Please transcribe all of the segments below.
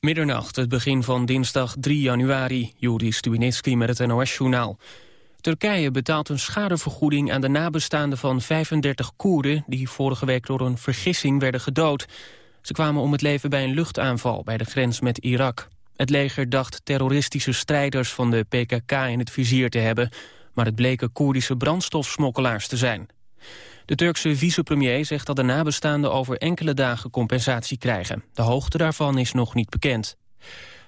Middernacht, het begin van dinsdag 3 januari. Juri Stubenitski met het NOS-journaal. Turkije betaalt een schadevergoeding aan de nabestaanden van 35 Koerden... die vorige week door een vergissing werden gedood. Ze kwamen om het leven bij een luchtaanval bij de grens met Irak. Het leger dacht terroristische strijders van de PKK in het vizier te hebben... maar het bleken Koerdische brandstofsmokkelaars te zijn. De Turkse vicepremier zegt dat de nabestaanden over enkele dagen compensatie krijgen. De hoogte daarvan is nog niet bekend.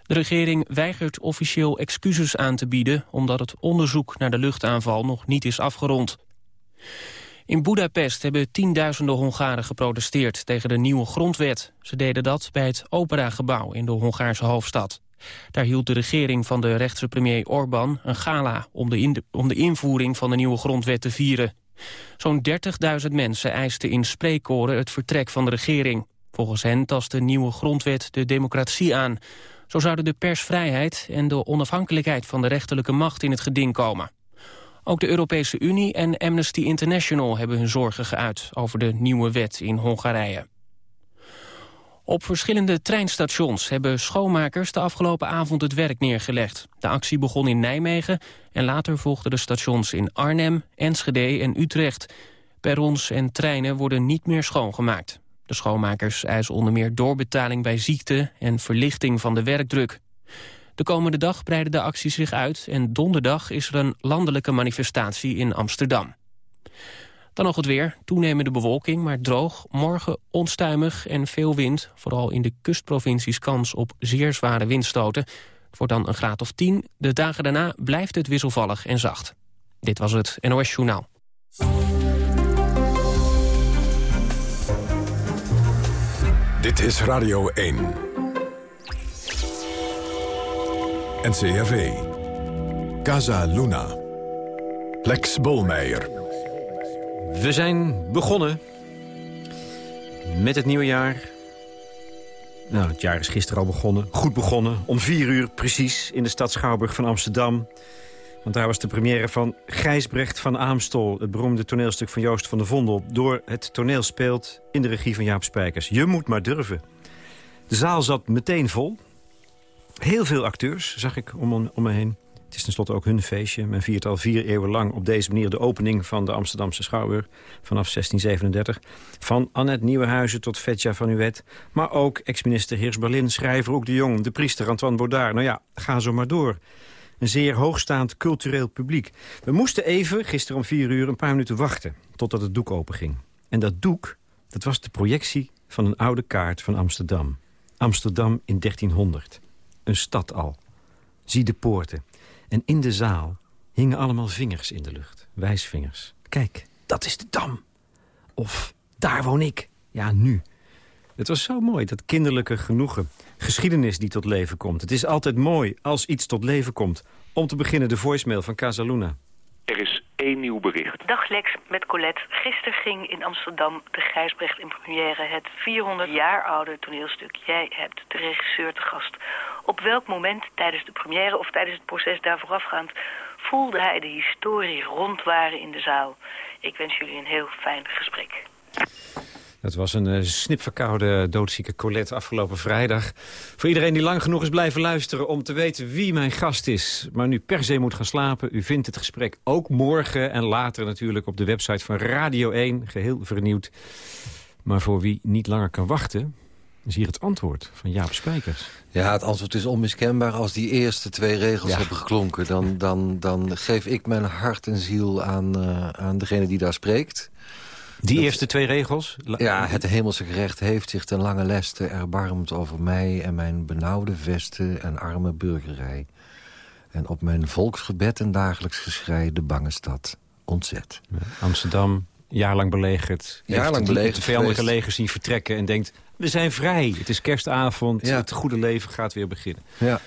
De regering weigert officieel excuses aan te bieden... omdat het onderzoek naar de luchtaanval nog niet is afgerond. In Budapest hebben tienduizenden Hongaren geprotesteerd tegen de nieuwe grondwet. Ze deden dat bij het Operagebouw in de Hongaarse hoofdstad. Daar hield de regering van de rechtse premier Orbán een gala om de, om de invoering van de nieuwe grondwet te vieren. Zo'n 30.000 mensen eisten in spreekkoren het vertrek van de regering. Volgens hen tast de nieuwe grondwet de democratie aan. Zo zouden de persvrijheid en de onafhankelijkheid van de rechterlijke macht in het geding komen. Ook de Europese Unie en Amnesty International hebben hun zorgen geuit over de nieuwe wet in Hongarije. Op verschillende treinstations hebben schoonmakers de afgelopen avond het werk neergelegd. De actie begon in Nijmegen en later volgden de stations in Arnhem, Enschede en Utrecht. Perrons en treinen worden niet meer schoongemaakt. De schoonmakers eisen onder meer doorbetaling bij ziekte en verlichting van de werkdruk. De komende dag breiden de acties zich uit en donderdag is er een landelijke manifestatie in Amsterdam. Dan nog het weer. Toenemende bewolking, maar droog. Morgen onstuimig en veel wind. Vooral in de kustprovincies kans op zeer zware windstoten. Het wordt dan een graad of 10. De dagen daarna blijft het wisselvallig en zacht. Dit was het NOS Journaal. Dit is Radio 1. NCRV. Casa Luna. Lex Bolmeijer. We zijn begonnen met het nieuwe jaar. Nou, het jaar is gisteren al begonnen. Goed begonnen. Om vier uur precies in de stad Schouwburg van Amsterdam. Want daar was de première van Gijsbrecht van Aamstol. Het beroemde toneelstuk van Joost van der Vondel. Door het toneel speelt in de regie van Jaap Spijkers. Je moet maar durven. De zaal zat meteen vol. Heel veel acteurs zag ik om, om me heen. Het is tenslotte ook hun feestje. Men viert al vier eeuwen lang op deze manier de opening van de Amsterdamse Schouwburg vanaf 1637. Van Annette Nieuwenhuizen tot Vetja van Uwet. Maar ook ex-minister Heers Berlin, schrijver Ook de Jong, de priester Antoine Baudard. Nou ja, ga zo maar door. Een zeer hoogstaand cultureel publiek. We moesten even, gisteren om vier uur, een paar minuten wachten... totdat het doek openging. En dat doek, dat was de projectie van een oude kaart van Amsterdam. Amsterdam in 1300. Een stad al. Zie de poorten. En in de zaal hingen allemaal vingers in de lucht. Wijsvingers. Kijk, dat is de Dam. Of, daar woon ik. Ja, nu. Het was zo mooi, dat kinderlijke genoegen. Geschiedenis die tot leven komt. Het is altijd mooi als iets tot leven komt. Om te beginnen de voicemail van Casaluna. Er is één nieuw bericht. Dag Lex, met Colette. Gisteren ging in Amsterdam de Gijsbrecht in première... het 400 jaar oude toneelstuk Jij hebt de regisseur te gast. Op welk moment tijdens de première of tijdens het proces daar voorafgaand... voelde hij de historie rondwaren in de zaal? Ik wens jullie een heel fijn gesprek. Het was een uh, snipverkoude doodzieke Colette afgelopen vrijdag. Voor iedereen die lang genoeg is blijven luisteren om te weten wie mijn gast is... maar nu per se moet gaan slapen. U vindt het gesprek ook morgen en later natuurlijk op de website van Radio 1. Geheel vernieuwd. Maar voor wie niet langer kan wachten is hier het antwoord van Jaap Spijkers. Ja, het antwoord is onmiskenbaar. Als die eerste twee regels hebben geklonken... Dan, dan, dan geef ik mijn hart en ziel aan, uh, aan degene die daar spreekt. Die eerste twee regels? Ja, het hemelse gerecht heeft zich ten lange leste erbarmd over mij... en mijn benauwde vesten en arme burgerij. En op mijn volksgebed en dagelijks geschrei de bange stad ontzet. Amsterdam, jaarlang belegerd. Jaarlang belegerd. De vijandelijke legers zien vertrekken en denkt... we zijn vrij, het is kerstavond, het goede leven gaat weer beginnen. Ja.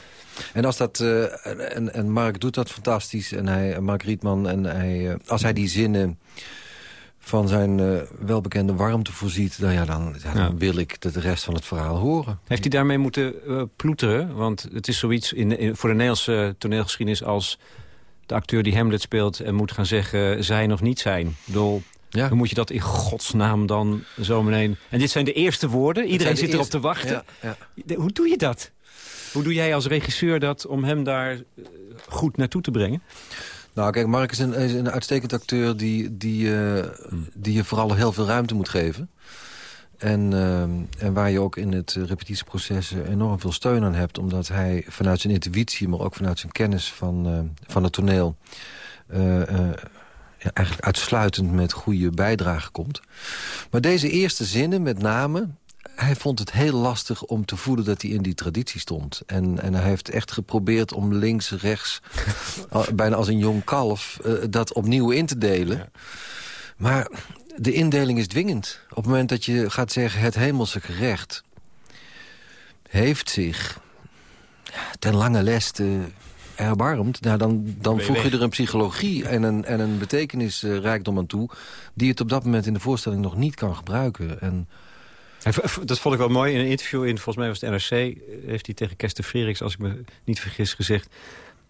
En, als dat, uh, en, en Mark doet dat fantastisch, en hij, Mark Rietman... En hij, uh, als hij die zinnen van zijn uh, welbekende warmte voorziet... Nou ja, dan, ja, dan wil ik de, rest van het verhaal horen. Heeft hij daarmee moeten uh, ploeteren? Want het is zoiets in, in, voor de Nederlandse toneelgeschiedenis... als de acteur die Hamlet speelt en moet gaan zeggen... zijn of niet zijn. Ik bedoel, ja. Hoe moet je dat in godsnaam dan zo meteen... En dit zijn de eerste woorden. Iedereen zit erop te wachten. Ja, ja. Hoe doe je dat? Hoe doe jij als regisseur dat om hem daar eh, goed naartoe te brengen? Nou, kijk, Mark is een, is een uitstekend acteur die, die, eh, die je vooral heel veel ruimte moet geven. En, eh, en waar je ook in het repetitieproces enorm veel steun aan hebt. Omdat hij vanuit zijn intuïtie, maar ook vanuit zijn kennis van, van het toneel... ja, eigenlijk uitsluitend met goede bijdrage komt. Maar deze eerste zinnen met name hij vond het heel lastig om te voelen dat hij in die traditie stond. En, en hij heeft echt geprobeerd om links, rechts, bijna als een jong kalf... Uh, dat opnieuw in te delen. Maar de indeling is dwingend. Op het moment dat je gaat zeggen het hemelse gerecht... heeft zich ten lange leste erbarmd... Nou, dan, dan voeg je er een psychologie en een, en een betekenisrijkdom aan toe... die het op dat moment in de voorstelling nog niet kan gebruiken. En dat vond ik wel mooi. In een interview in, volgens mij was het NRC... Eh, heeft hij tegen Kester Freriks, als ik me niet vergis, gezegd...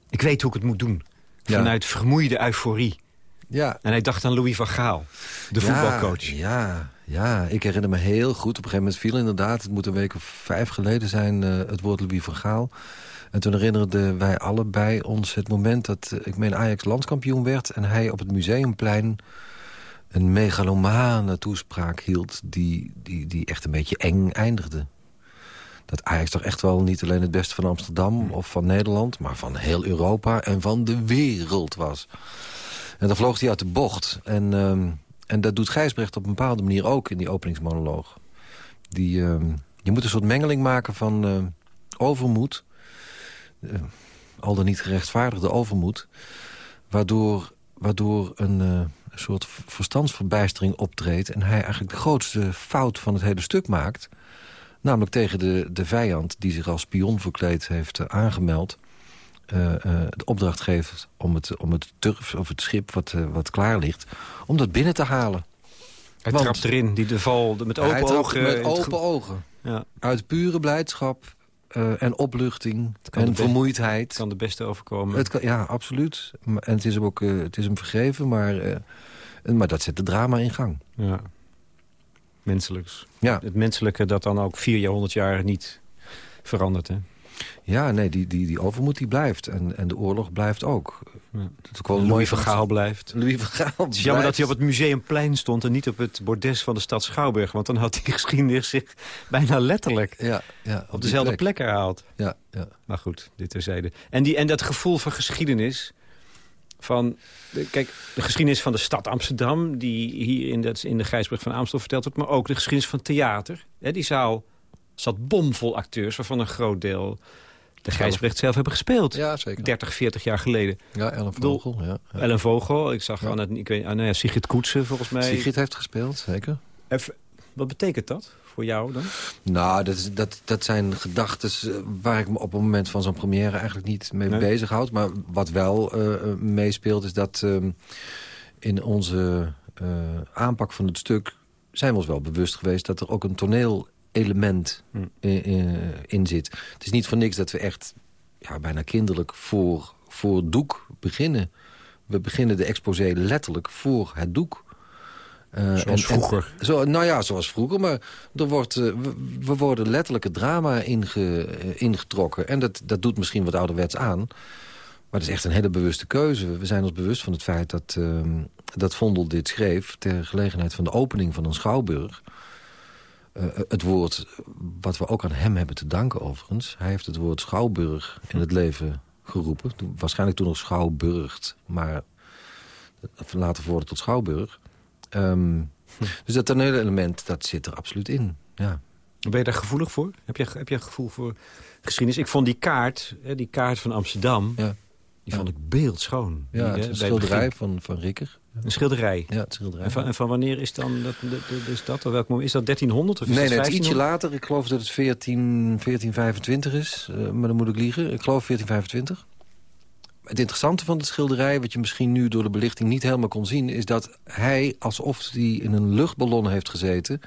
ik weet hoe ik het moet doen. Vanuit vermoeide euforie. Ja. En hij dacht aan Louis van Gaal, de voetbalcoach. Ja, ja, ik herinner me heel goed. Op een gegeven moment viel inderdaad, het moet een week of vijf geleden zijn... Uh, het woord Louis van Gaal. En toen herinnerden wij allebei ons het moment dat, uh, ik meen, Ajax landskampioen werd... en hij op het Museumplein een megalomane toespraak hield... Die, die, die echt een beetje eng eindigde. Dat Ajax toch echt wel niet alleen het beste van Amsterdam of van Nederland... maar van heel Europa en van de wereld was. En dan vloog hij uit de bocht. En, uh, en dat doet Gijsbrecht op een bepaalde manier ook in die openingsmonoloog. Die, uh, je moet een soort mengeling maken van uh, overmoed... Eh, al dan niet gerechtvaardigde overmoed... waardoor, waardoor een een soort verstandsverbijstering optreedt... en hij eigenlijk de grootste fout van het hele stuk maakt... namelijk tegen de, de vijand die zich als spion verkleed heeft uh, aangemeld... Uh, uh, de opdracht geeft om het, om het turf of het schip wat, wat klaar ligt... om dat binnen te halen. Hij Want, trapt erin, die de val met open ogen... met open ogen. Ja. Uit pure blijdschap uh, en opluchting en vermoeidheid. Het kan de beste overkomen. Het kan, ja, absoluut. En het is hem, ook, uh, het is hem vergeven, maar, uh, maar dat zet de drama in gang. Ja. Menselijks. Ja. Het menselijke dat dan ook vier jaar, honderd jaar niet verandert, hè? Ja, nee, die, die, die overmoed die blijft. En, en de oorlog blijft ook. Ja. Louis mooi van Gaal blijft. Louis van Gaal Het is jammer dat hij op het museumplein stond... en niet op het bordes van de stad Schouwburg. Want dan had die geschiedenis zich bijna letterlijk... Ja, ja, op, dezelfde plek. herhaald. Ja, ja. Maar goed, dit terzijde. En, die, en dat gevoel van geschiedenis... Van, de, kijk, de geschiedenis van de stad Amsterdam... die hier in, dat, in de Gijsbrug van Amstel verteld wordt... maar ook de geschiedenis van theater. Hè, die zaal zat bomvol acteurs... waarvan een groot deel de Gijsbrecht zelf hebben gespeeld. Ja, zeker. 30, 40 jaar geleden. Ja, Ellen Vogel. Ja, ja. Ellen Vogel. Ik zag aan het, ik weet, ah, nou ja, Sigrid Koetsen volgens mij. Sigrid heeft gespeeld, zeker. Even, wat betekent dat voor jou dan? Nou, dat, is, dat, dat zijn gedachten eh, waar ik me op het moment van zo'n première eigenlijk niet mee nee. bezighoud. Maar wat wel uh, meespeelt is dat uh, in onze uh, aanpak van het stuk zijn we ons wel bewust geweest dat er ook een toneel element hm. in, in, zit. Het is niet voor niks dat we echt ja, bijna kinderlijk voor, voor het doek beginnen. We beginnen de exposé letterlijk voor het doek. Uh, zoals en, vroeger. En, zo, nou ja, zoals vroeger. Maar er wordt, uh, we, we, worden letterlijk het drama inge, uh, ingetrokken. En dat, dat doet misschien wat ouderwets aan. Maar het is echt een hele bewuste keuze. We zijn ons bewust van het feit dat, ehm, dat Vondel dit schreef... ter gelegenheid van de opening van een schouwburg. Het woord wat we ook aan hem hebben te danken overigens. Hij heeft het woord Schouwburg in het leven geroepen. Waarschijnlijk toen nog Schouwburgt, maar later voor tot Schouwburg. Um, dus dat tonele element, dat zit er absoluut in, ja. Ben je daar gevoelig voor? Heb je, heb je gevoel voor geschiedenis? Ik vond die kaart, hè, die kaart van Amsterdam... Ja. die vond ik beeldschoon. Ja, die, is een schilderij van, van Rikker. Een schilderij? Ja, het schilderij. En van, en van wanneer is dan dat, dus dat? Welk moment? Is dat 1300 of is nee, dat nee, het is ietsje later. Ik geloof dat het 14, 1425 is. Uh, maar dan moet ik liegen. Ik geloof 1425. Het interessante van het schilderij, wat je misschien nu door de belichting niet helemaal kon zien... is dat hij, alsof hij in een luchtballon heeft gezeten...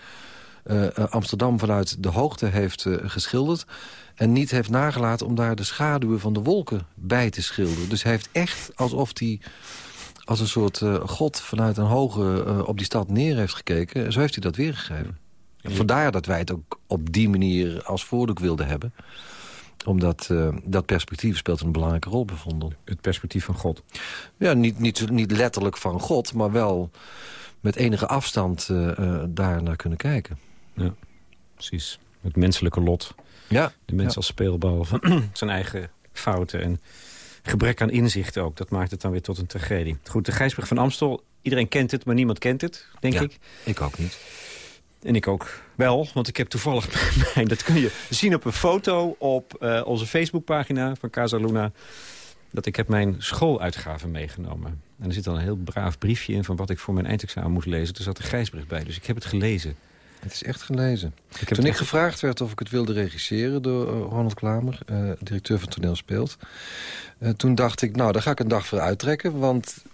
Uh, Amsterdam vanuit de hoogte heeft uh, geschilderd... en niet heeft nagelaten om daar de schaduwen van de wolken bij te schilderen. Dus hij heeft echt alsof hij als een soort uh, god vanuit een hoge op die stad neer heeft gekeken. Zo heeft hij dat weergegeven. Ja. Vandaar dat wij het ook op die manier als voordoek wilden hebben. Omdat uh, dat perspectief speelt een belangrijke rol bij Vondel. Het perspectief van God? Ja, niet, niet, niet letterlijk van God, maar wel met enige afstand uh, uh, daar naar kunnen kijken. Ja, precies. Het menselijke lot. Ja. De mens ja. als speelbal van zijn eigen fouten en gebrek aan inzicht ook. Dat maakt het dan weer tot een tragedie. Goed, de Gijsbrug van Amstel. Iedereen kent het, maar niemand kent het, denk ja, ik. ik ook niet. En ik ook wel, want ik heb toevallig bij mij... dat kun je zien op een foto op uh, onze Facebookpagina van Casa Luna... dat ik heb mijn schooluitgaven meegenomen. En er zit dan een heel braaf briefje in... van wat ik voor mijn eindexamen moest lezen. Er zat een Gijsbrug bij, dus ik heb het gelezen. Het is echt gelezen. Ik Toen ik echt... gevraagd werd of ik het wilde regisseren door uh, Ronald Klamer... Uh, directeur van Toneel Speelt... Uh, toen dacht ik, nou, daar ga ik een dag voor uittrekken... want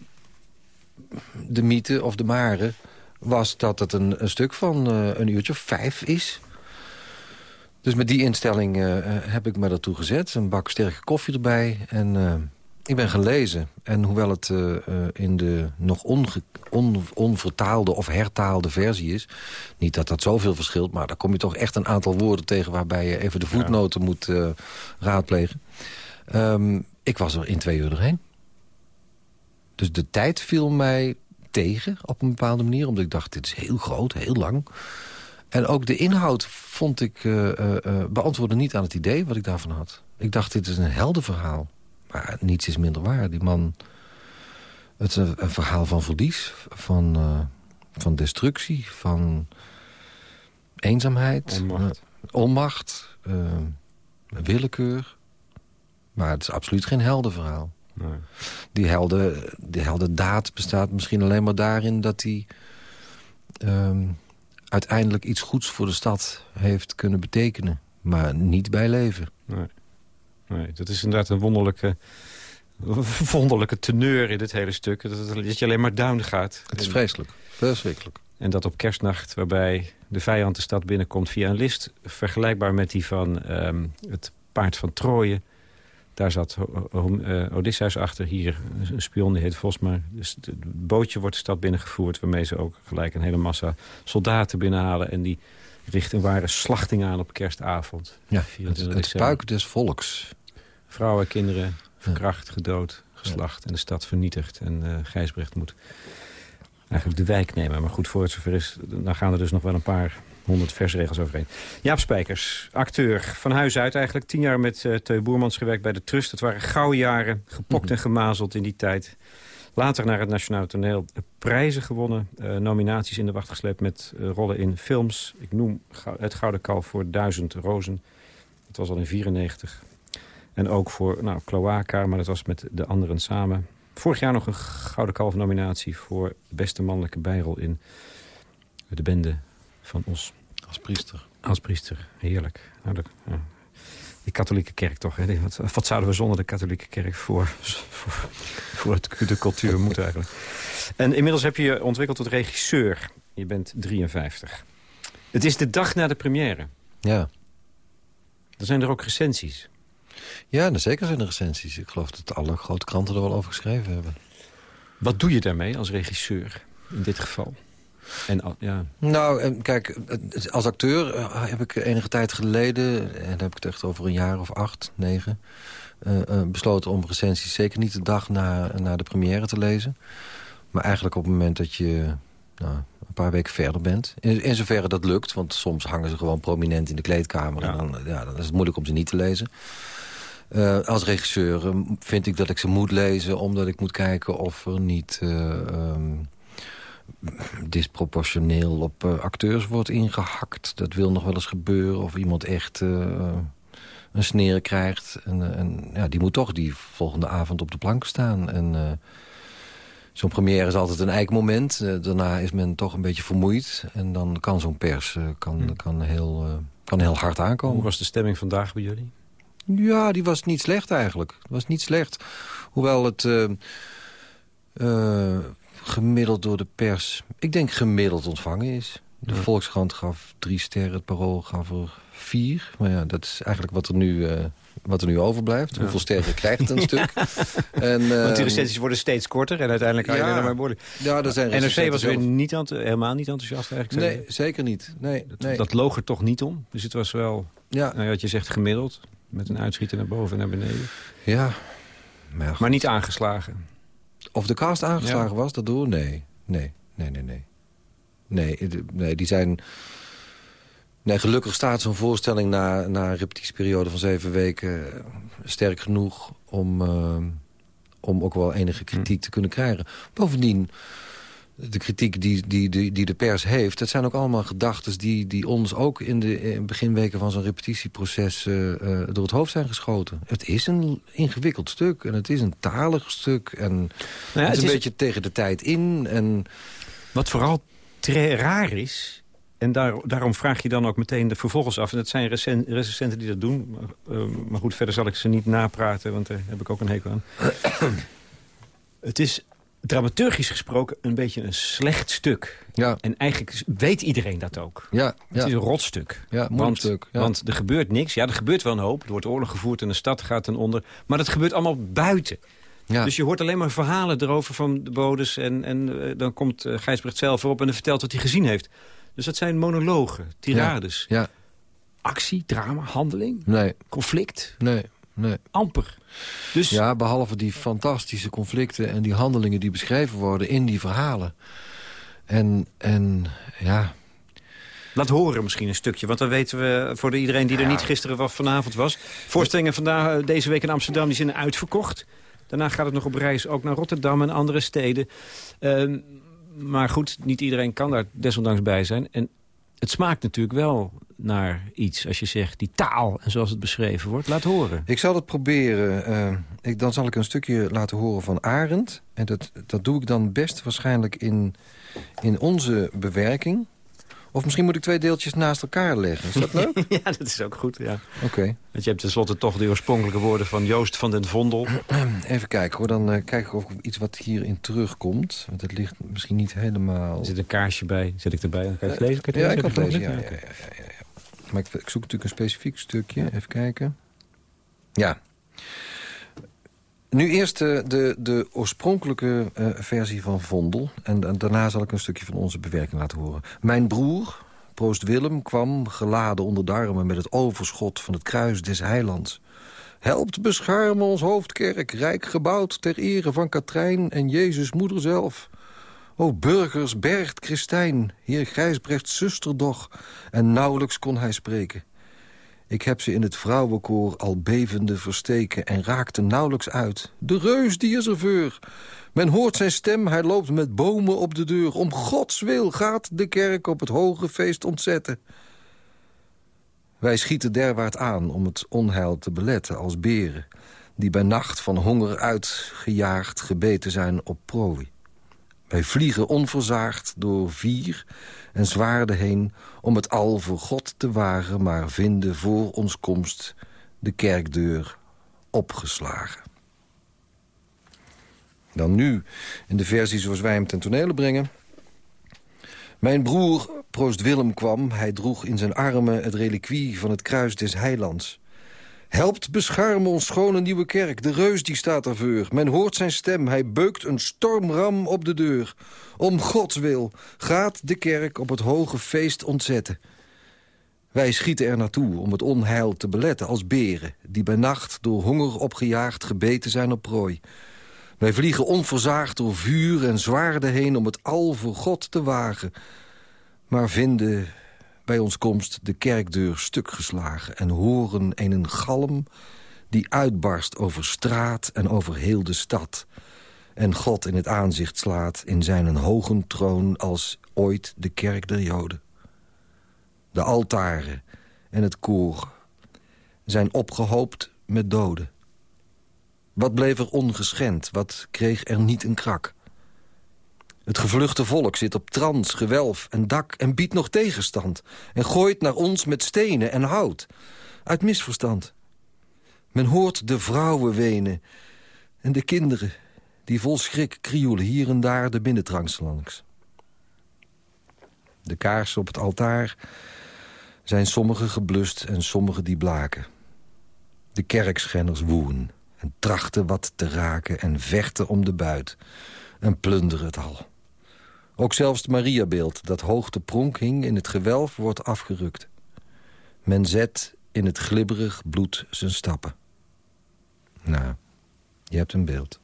de mythe of de mare was dat het een, een stuk van uh, een uurtje of vijf is. Dus met die instelling uh, heb ik me daartoe gezet. Een bak sterke koffie erbij. En uh, ik ben gaan lezen. En hoewel het in de nog onge, on, onvertaalde of hertaalde versie is... niet dat dat zoveel verschilt... maar daar kom je toch echt een aantal woorden tegen... waarbij je even de voetnoten ja. moet raadplegen. Um, ik was er in twee uur doorheen. Dus de tijd viel mij tegen op een bepaalde manier. Omdat ik dacht, dit is heel groot, heel lang. En ook de inhoud vond ik uh, uh, uh, beantwoordde niet aan het idee wat ik daarvan had. Ik dacht, dit is een heldenverhaal. Maar niets is minder waar. Die man, het is een, een verhaal van verlies, van, van destructie, van eenzaamheid, onmacht, onmacht willekeur. Maar het is absoluut geen heldenverhaal. Nee. Die, helden, die heldendaad bestaat misschien alleen maar daarin... dat hij um, uiteindelijk iets goeds voor de stad heeft kunnen betekenen. Maar niet bij leven. Nee. nee, dat is inderdaad een wonderlijke, wonderlijke teneur in dit hele stuk. Dat, je alleen maar down gaat. Het is vreselijk, verschrikkelijk. En dat op kerstnacht, waarbij de vijand de stad binnenkomt via een list... vergelijkbaar met die van um, het paard van Troje... Daar zat uh, Odysseus achter, hier een spion, die heet Vosma. Dus het bootje wordt de stad binnengevoerd... waarmee ze ook gelijk een hele massa soldaten binnenhalen... en die richten een ware slachting aan op kerstavond. Ja, het, het puik des volks. Vrouwen, kinderen, verkracht, gedood, geslacht... en de stad vernietigd. En uh, Gijsbrecht moet eigenlijk de wijk nemen. Maar goed, voor het zover is, dan gaan er dus nog wel een paar 100 versregels overheen. Jaap Spijkers, acteur van huis uit eigenlijk. Tien jaar met uh, Teu Boermans gewerkt bij de Trust. Het waren gouden jaren, gepokt mm. en gemazeld in die tijd. Later naar het Nationale Toneel prijzen gewonnen. Uh, nominaties in de wacht gesleept met uh, rollen in films. Ik noem Het Gouden Kalf voor Duizend Rozen. Dat was al in 94. En ook voor nou, Cloaca, maar dat was met de anderen samen. Vorig jaar nog een Gouden Kalf nominatie voor beste mannelijke bijrol in De Bende van Os. Als priester. Als priester, heerlijk. Nou, ja. Die katholieke kerk toch. Hè? Wat, wat, zouden we zonder de katholieke kerk voor, voor, voor het, de cultuur moeten eigenlijk. En inmiddels heb je je ontwikkeld tot regisseur. Je bent 53. Het is de dag na de première. Ja. Er zijn er ook recensies. Ja, zeker zijn er recensies. Ik geloof dat alle grote kranten er wel over geschreven hebben. Wat doe je daarmee als regisseur in dit geval? En, ja. Nou, kijk, als acteur heb ik enige tijd geleden... en dan heb ik het echt over een jaar of acht, negen... Uh, besloten om recensies zeker niet de dag na, na de première te lezen. Maar eigenlijk op het moment dat je nou, een paar weken verder bent. In, in zoverre dat lukt, want soms hangen ze gewoon prominent in de kleedkamer. Ja. En dan, ja, dan is het moeilijk om ze niet te lezen. Uh, als regisseur vind ik dat ik ze moet lezen... omdat ik moet kijken of er niet... Um, disproportioneel op uh, acteurs wordt ingehakt. Dat wil nog wel eens gebeuren. Of iemand echt uh, een sneer krijgt. En, en, ja, die moet toch die volgende avond op de plank staan. En uh, zo'n première is altijd een eikmoment. daarna is men toch een beetje vermoeid. En dan kan zo'n pers kan, hmm. kan, heel, kan heel hard aankomen. Hoe was de stemming vandaag bij jullie? Ja, die was niet slecht eigenlijk. Het was niet slecht. Hoewel het gemiddeld door de pers, ik denk gemiddeld ontvangen is. De ja. Volkskrant gaf drie sterren, het Parool gaf er vier. Maar ja, dat is eigenlijk wat er nu, uh, wat er nu overblijft. Ja. Hoeveel sterren krijgt het een stuk? En, uh, Want die recensies worden steeds korter en uiteindelijk kan je er maar worden. Ja, er zijn NRC was weer niet helemaal niet enthousiast eigenlijk. Nee, zeker niet. Nee, dat, nee. dat loog er toch niet om. Dus het was wel, ja. nou, wat je zegt, gemiddeld. Met een uitschieter naar boven en naar beneden. Ja. Maar, ja, Maar niet aangeslagen. Of de cast aangeslagen was, dat doen? Nee. Nee, nee, nee, nee. Nee, nee die zijn... Nee, gelukkig staat zo'n voorstelling na, na een repetitieperiode van zeven weken... eh, sterk genoeg om, eh, om ook wel enige kritiek te kunnen krijgen. Bovendien, de kritiek die, die, die, die de pers heeft... dat zijn ook allemaal gedachten die, die ons ook in de in beginweken van zo'n repetitieproces... eh, eh, door het hoofd zijn geschoten. Het is een ingewikkeld stuk en het is een talig stuk... en Nou ja, het is een is- beetje tegen de tijd in. En Wat vooral raar is... en daar, daarom vraag je dan ook meteen de vervolgens af... en dat zijn recen- recensenten die dat doen. Maar, eh, maar goed, verder zal ik ze niet napraten... want daar heb ik ook een hekel aan. het is dramaturgisch gesproken een beetje een slecht stuk. ja, En eigenlijk weet iedereen dat ook. ja, Het ja, is een rotstuk. ja Want, stuk. Ja. want er gebeurt niks. Ja, er gebeurt wel een hoop. Er wordt oorlog gevoerd en de stad gaat ten onder. Maar dat gebeurt allemaal buiten. ja. Dus je hoort alleen maar verhalen erover van de bodes. En, en eh, dan komt uh, Gijsbrecht zelf erop en dan vertelt wat hij gezien heeft. Dus dat zijn monologen, tirades. ja, Actie, drama, handeling, nee, conflict. nee, nee. Amper. Dus Ja, behalve die fantastische conflicten en die handelingen die beschreven worden in die verhalen. En, en ja, laat horen misschien een stukje. Want dan weten we, voor de, iedereen die er niet gisteren of vanavond was... voorstellingen vandaag, eh, deze week in Amsterdam die zijn uitverkocht. Daarna gaat het nog op reis ook naar Rotterdam en andere steden. Ehm, maar goed, niet iedereen kan daar desondanks bij zijn. En het smaakt natuurlijk wel naar iets, als je zegt, die taal... en zoals het beschreven wordt, laat horen. ik zal het proberen. eh, ik, dan zal ik een stukje laten horen van Arend. En dat, dat doe ik dan best waarschijnlijk in, in onze bewerking. Of misschien moet ik twee deeltjes naast elkaar leggen. Is dat leuk? ja, dat is ook goed, ja. Oké. Want je hebt tenslotte toch de oorspronkelijke woorden van Joost van den Vondel. Even kijken hoor. Dan eh, kijk ik of iets wat hierin terugkomt. Want het ligt misschien niet helemaal... Er zit een kaarsje bij, zet ik erbij. Dan kan je het lezen? Kan je Ja, ik kan het lezen? lezen. Ja. Maar ik, ik zoek natuurlijk een specifiek stukje. Even kijken. Ja. Nu eerst de, de, de oorspronkelijke eh, versie van Vondel. En, da- daarna zal ik een stukje van onze bewerking laten horen. Mijn broer, proost Willem, kwam geladen onder de armen... met het overschot van het kruis des heilands. Helpt beschermen ons hoofdkerk, rijk gebouwd... ter ere van Katrijn en Jezus moeder zelf... O burgers, bergt Christijn, heer Gijsbrechts zuster doch. En nauwelijks kon hij spreken. Ik heb ze in het vrouwenkoor al bevende versteken... en raakte nauwelijks uit. De reus die is er. Men hoort zijn stem, hij loopt met bomen op de deur. Om Gods wil gaat de kerk op het hoge feest ontzetten. Wij schieten derwaart aan om het onheil te beletten als beren... die bij nacht van honger uitgejaagd gebeten zijn op prooi. Wij vliegen onverzaagd door vier en zwaarden heen... om het al voor God te wagen, maar vinden voor ons komst... de kerkdeur opgeslagen. Dan nu, in de versie zoals wij hem ten tonele brengen... Mijn broer, proost Willem, kwam. Hij droeg in zijn armen het reliquie van het kruis des heilands. Helpt beschermen ons schone nieuwe kerk, de reus die staat er voor. Men hoort zijn stem, hij beukt een stormram op de deur. Om Gods wil gaat de kerk op het hoge feest ontzetten. Wij schieten er naartoe om het onheil te beletten als beren... die bij nacht door honger opgejaagd gebeten zijn op prooi. Wij vliegen onverzaagd door vuur en zwaarden heen... om het al voor God te wagen. Maar vinden bij ons komst de kerkdeur stuk geslagen... en horen een galm die uitbarst over straat en over heel de stad... en God in het aanzicht slaat in zijn hogen troon... als ooit de kerk der Joden. De altaren en het koor zijn opgehoopt met doden. Wat bleef er ongeschend, wat kreeg er niet een krak? Het gevluchte volk zit op trans, gewelf en dak... en biedt nog tegenstand en gooit naar ons met stenen en hout. Uit misverstand. Men hoort de vrouwen wenen en de kinderen... die vol schrik krioelen hier en daar de binnentrangs langs. De kaarsen op het altaar zijn sommige geblust en sommige die blaken. De kerkschenners woeien en trachten wat te raken... en vechten om de buit en plunderen het al. Ook zelfs het Mariabeeld, dat hoog te pronk hing in het gewelf, wordt afgerukt. Men zet in het glibberig bloed zijn stappen. Nou, je hebt een beeld.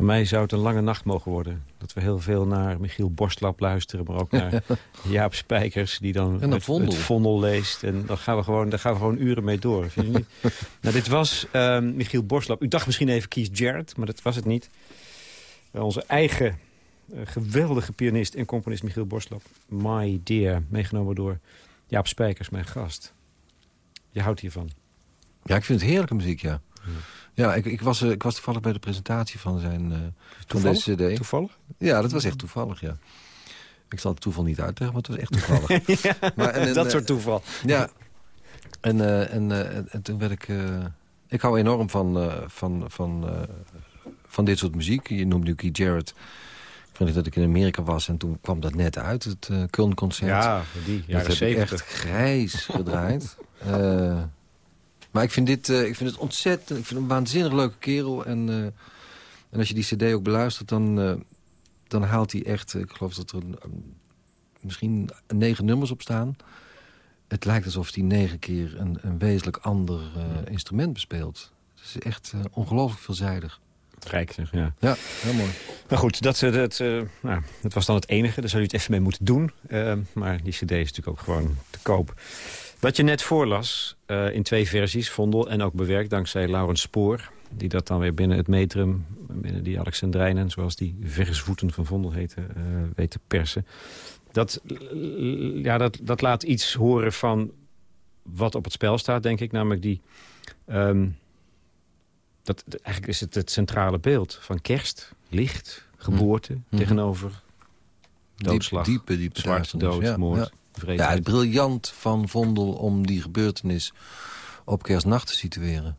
Voor mij zou het een lange nacht mogen worden. Dat we heel veel naar Michiel Borstlap luisteren, maar ook naar Jaap Spijkers... die dan En het, Vondel. het Vondel leest. En dan gaan we gewoon, daar gaan we gewoon uren mee door. Vind je niet? nou, dit was ehm, Michiel Borstlap. U dacht misschien even Keith Jarrett, maar dat was het niet. Wel Onze eigen eh, geweldige pianist en componist Michiel Borstlap. My Dear, meegenomen door Jaap Spijkers, mijn gast. Je houdt hiervan. Ja, ik vind het heerlijke muziek, ja. Ja, ik, ik, was, eh, ik was toevallig bij de presentatie van zijn eh, van deze cd. Toevallig? Ja, dat was echt toevallig, ja. Ik zal het toeval niet uitleggen, want het was echt toevallig. Maar, en- en, dat eh, soort toeval. Ja. En, eh, en, eh, en, en toen werd ik... eh, ik hou enorm van, eh, van, van, eh, van dit soort muziek. Je noemt nu Keith Jarrett. Ik niet dat ik in Amerika was en toen kwam dat net uit, het uh, Köln-concert. Ja, die dat jaren heb ik 70. echt grijs gedraaid. Eh, maar ik vind, dit, eh, ik vind het ontzettend... Ik vind hem een waanzinnig leuke kerel. En, eh, en als je die cd ook beluistert, dan, eh, dan haalt hij echt... Ik geloof dat er een, misschien negen nummers op staan. Het lijkt alsof hij negen keer een, een wezenlijk ander instrument bespeelt. Het is echt ongelooflijk veelzijdig. Rijk, zeg, ja. Ja, heel mooi. Nou goed, dat, dat, uh, nou, dat was dan het enige. Daar zou je het even mee moeten doen. Uh, maar die cd is natuurlijk ook gewoon te koop. Wat je net voorlas, uh, in twee versies, Vondel en ook bewerkt dankzij Laurens Spoor... die dat dan weer binnen het metrum, binnen die Alexandrijnen... zoals die versvoeten van Vondel heten, weet te persen. Dat, ja, dat, dat laat iets horen van wat op het spel staat, denk ik. Namelijk die... Um, dat, eigenlijk is het het centrale beeld van kerst, licht, geboorte... Mm. tegenover doodslag, Diep, diepe, diepe zwarte dood, ja, moord, ja. Ja, het briljant van Vondel om die gebeurtenis op kerstnacht te situeren.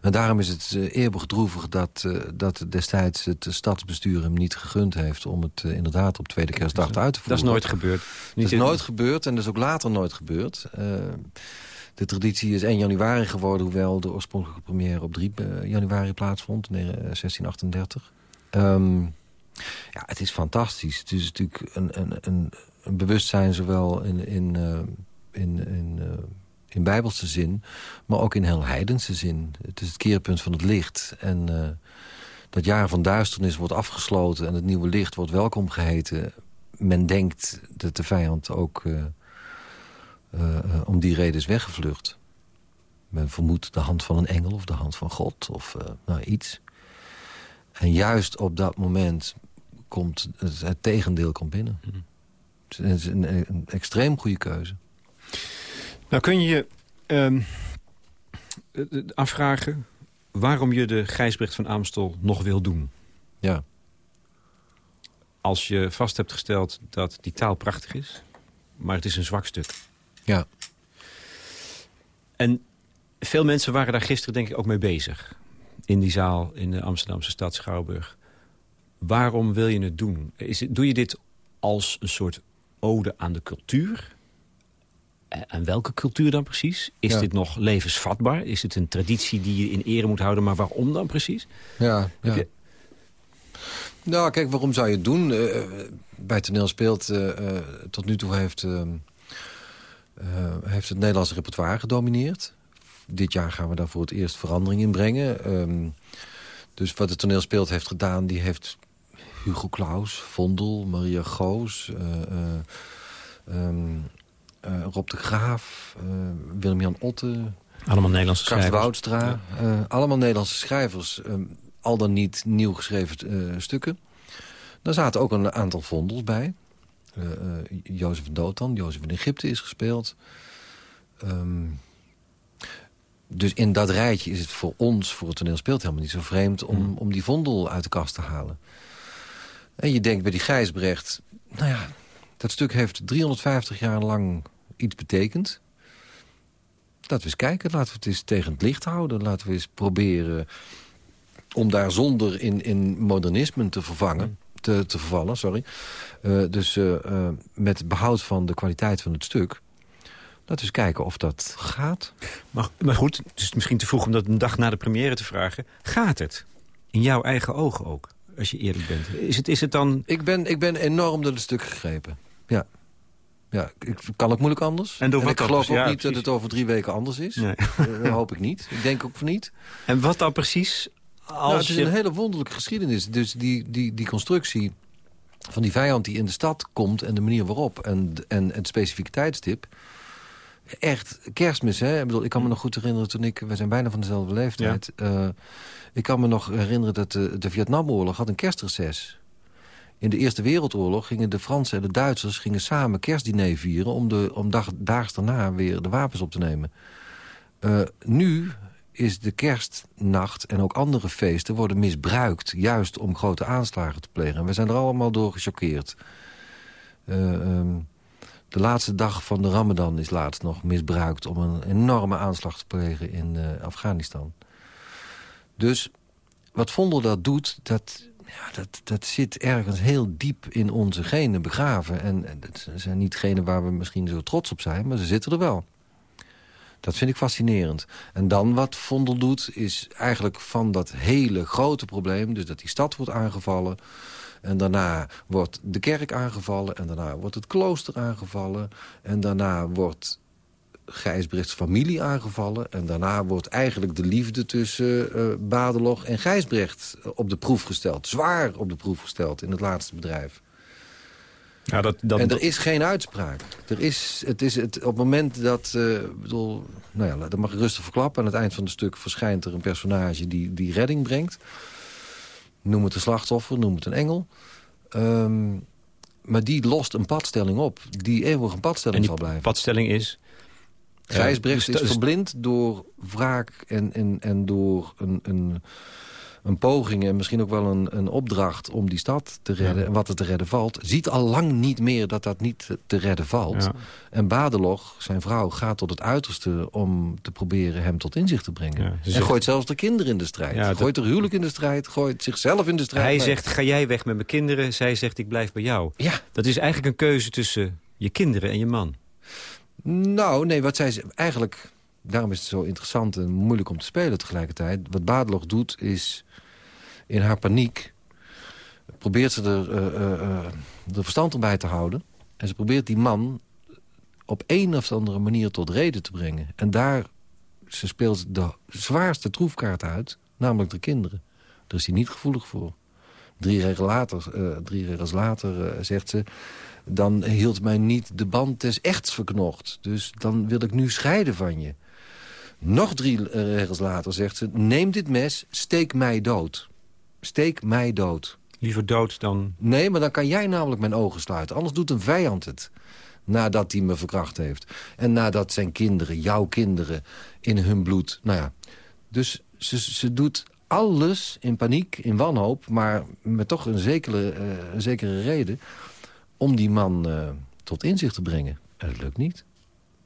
En daarom is het uh, eerbegdroevig dat, uh, dat destijds het stadsbestuur hem niet gegund heeft... om het uh, inderdaad op tweede kerstdag uit te voeren. Dat is nooit gebeurd. Dat is nooit gebeurd en dat is ook later nooit gebeurd. de traditie is 1 januari geworden... hoewel de oorspronkelijke première op 3 januari plaatsvond, in 1638. Um, ja, het is fantastisch. Het is natuurlijk een, een, een bewustzijn zowel in... in, in, in in bijbelse zin, maar ook in heel heidense zin. Het is het keerpunt van het licht. En uh, dat jaar van duisternis wordt afgesloten en het nieuwe licht wordt welkom geheten. Men denkt dat de vijand ook om die reden is weggevlucht. Men vermoedt de hand van een engel of de hand van God of nou, iets. En juist op dat moment komt het, tegendeel komt binnen. -hmm. Het is een, een extreem goede keuze. Nou kun je um, afvragen waarom je de Gijsbrecht van Amstel nog wil doen. Ja. Als je vast hebt gesteld dat die taal prachtig is, maar het is een zwak stuk. Ja. En veel mensen waren daar gisteren denk ik ook mee bezig. In die zaal in de Amsterdamse stad Schouwburg. Waarom wil je het doen? Is het, doe je dit als een soort ode aan de cultuur? En welke cultuur dan precies? Is dit nog levensvatbaar? Is het een traditie die je in ere moet houden? Maar waarom dan precies? Ja, ja. Je... Nou, kijk, waarom zou je het doen? Uh, bij toneel speelt, uh, uh, tot nu toe heeft, heeft het Nederlandse repertoire gedomineerd. Dit jaar gaan we daar voor het eerst verandering in brengen. Um, dus wat het toneel speelt heeft gedaan, die heeft Hugo Claus, Vondel, Maria Goos... Um, uh, Rob de Graaf, uh, Willem-Jan Otte... Allemaal Nederlandse Karst schrijvers. Woudstra, ja. uh, allemaal Nederlandse schrijvers. Um, al dan niet nieuw geschreven stukken. Daar zaten ook een aantal vondels bij. Jozef van Jozef in Egypte is gespeeld. Um, dus in dat rijtje is het voor ons, voor het toneel speelt helemaal niet zo vreemd... om, mm. om die vondel uit de kast te halen. En je denkt bij die Gijsbrecht... nou ja, dat stuk heeft 350 jaar lang iets betekent. Laten we eens kijken, laten we het eens tegen het licht houden. Laten we eens proberen om daar zonder in, in modernisme te vervangen. Te, te vervallen, sorry. Uh, dus uh, uh, met behoud van de kwaliteit van het stuk. Laten we eens kijken of dat gaat. Maar, maar goed, het is misschien te vroeg om dat een dag na de première te vragen. Gaat het? In jouw eigen ogen ook, als je eerlijk bent. Is het, is het dan... Ik ben, ik ben enorm door het stuk gegrepen. Ja. Ja, ik kan ook moeilijk anders. En, ik geloof ook ja, niet precies. dat het over drie weken anders is. Nee. dat hoop ik niet. Ik denk ook van niet. En wat dan precies? Als nou, het is je... een hele wonderlijke geschiedenis. Dus die, die, die constructie van die vijand die in de stad komt... en de manier waarop en, en het specifieke tijdstip... Echt kerstmis, hè? Ik, bedoel, ik kan me nog goed herinneren toen ik... We zijn bijna van dezelfde leeftijd. Ja. Uh, ik kan me nog herinneren dat de, de Vietnamoorlog had een kerstreces. In de Eerste Wereldoorlog gingen de Fransen en de Duitsers gingen samen kerstdiner vieren... om, de, om dag, daags daarna weer de wapens op te nemen. Uh, nu is de kerstnacht en ook andere feesten worden misbruikt... juist om grote aanslagen te plegen. En we zijn er allemaal door gechoqueerd. Uh, um, de laatste dag van de Ramadan is laatst nog misbruikt... om een enorme aanslag te plegen in uh, Afghanistan. Dus wat Vondel dat doet, dat ja, dat, dat zit ergens heel diep in onze genen begraven. En, en dat zijn niet genen waar we misschien zo trots op zijn, maar ze zitten er wel. Dat vind ik fascinerend. En dan wat Vondel doet, is eigenlijk van dat hele grote probleem... dus dat die stad wordt aangevallen... En daarna wordt de kerk aangevallen. En daarna wordt het klooster aangevallen. En daarna wordt Gijsbrechts familie aangevallen. En daarna wordt eigenlijk de liefde tussen uh, Badeloch en Gijsbrecht op de proef gesteld. Zwaar op de proef gesteld in het laatste bedrijf. Ja, dat, dat, en er is geen uitspraak. Er is, het is het, op het moment dat... Uh, bedoel, nou ja, dat mag ik rustig verklappen. Aan het eind van het stuk verschijnt er een personage die, die redding brengt. Noem het een slachtoffer, noem het een engel. Um, maar die lost een padstelling op. Die eeuwig een padstelling zal blijven. padstelling is? Gijsbrecht is verblind door wraak en, en, en door een, een een poging en misschien ook wel een, een opdracht om die stad te redden... en wat er te redden valt, ziet al lang niet meer dat dat niet te redden valt. En Badeloch, zijn vrouw, gaat tot het uiterste om te proberen hem tot inzicht te brengen. Ja, en gooit zelfs de kinderen in de strijd. gooit er huwelijk in de strijd, gooit zichzelf in de strijd. Hij zegt, ga jij weg met mijn kinderen? Zij zegt, ik blijf bij jou. Ja. Dat is eigenlijk een keuze tussen je kinderen en je man. Nou, nee, wat zij eigenlijk... Daarom is het zo interessant en moeilijk om te spelen tegelijkertijd. Wat Badeloch doet, is in haar paniek probeert ze er de verstand erbij te houden. En ze probeert die man op een of andere manier tot reden te brengen. En daar, ze speelt de zwaarste troefkaart uit, namelijk de kinderen. Daar is hij niet gevoelig voor. Drie regels later, drie later zegt ze... dan hield mij niet de band des echts verknocht. Dus dan wil ik nu scheiden van je. Nog drie regels later zegt ze... neem dit mes, steek mij dood steek mij dood. Liever dood dan... Nee, maar dan kan jij namelijk mijn ogen sluiten. Anders doet een vijand het. Nadat hij me verkracht heeft. En nadat zijn kinderen, jouw kinderen, in hun bloed... Nou ja, dus ze, ze doet alles in paniek, in wanhoop... maar met toch een zekere, uh, een zekere reden... om die man uh, tot inzicht te brengen. En het lukt niet.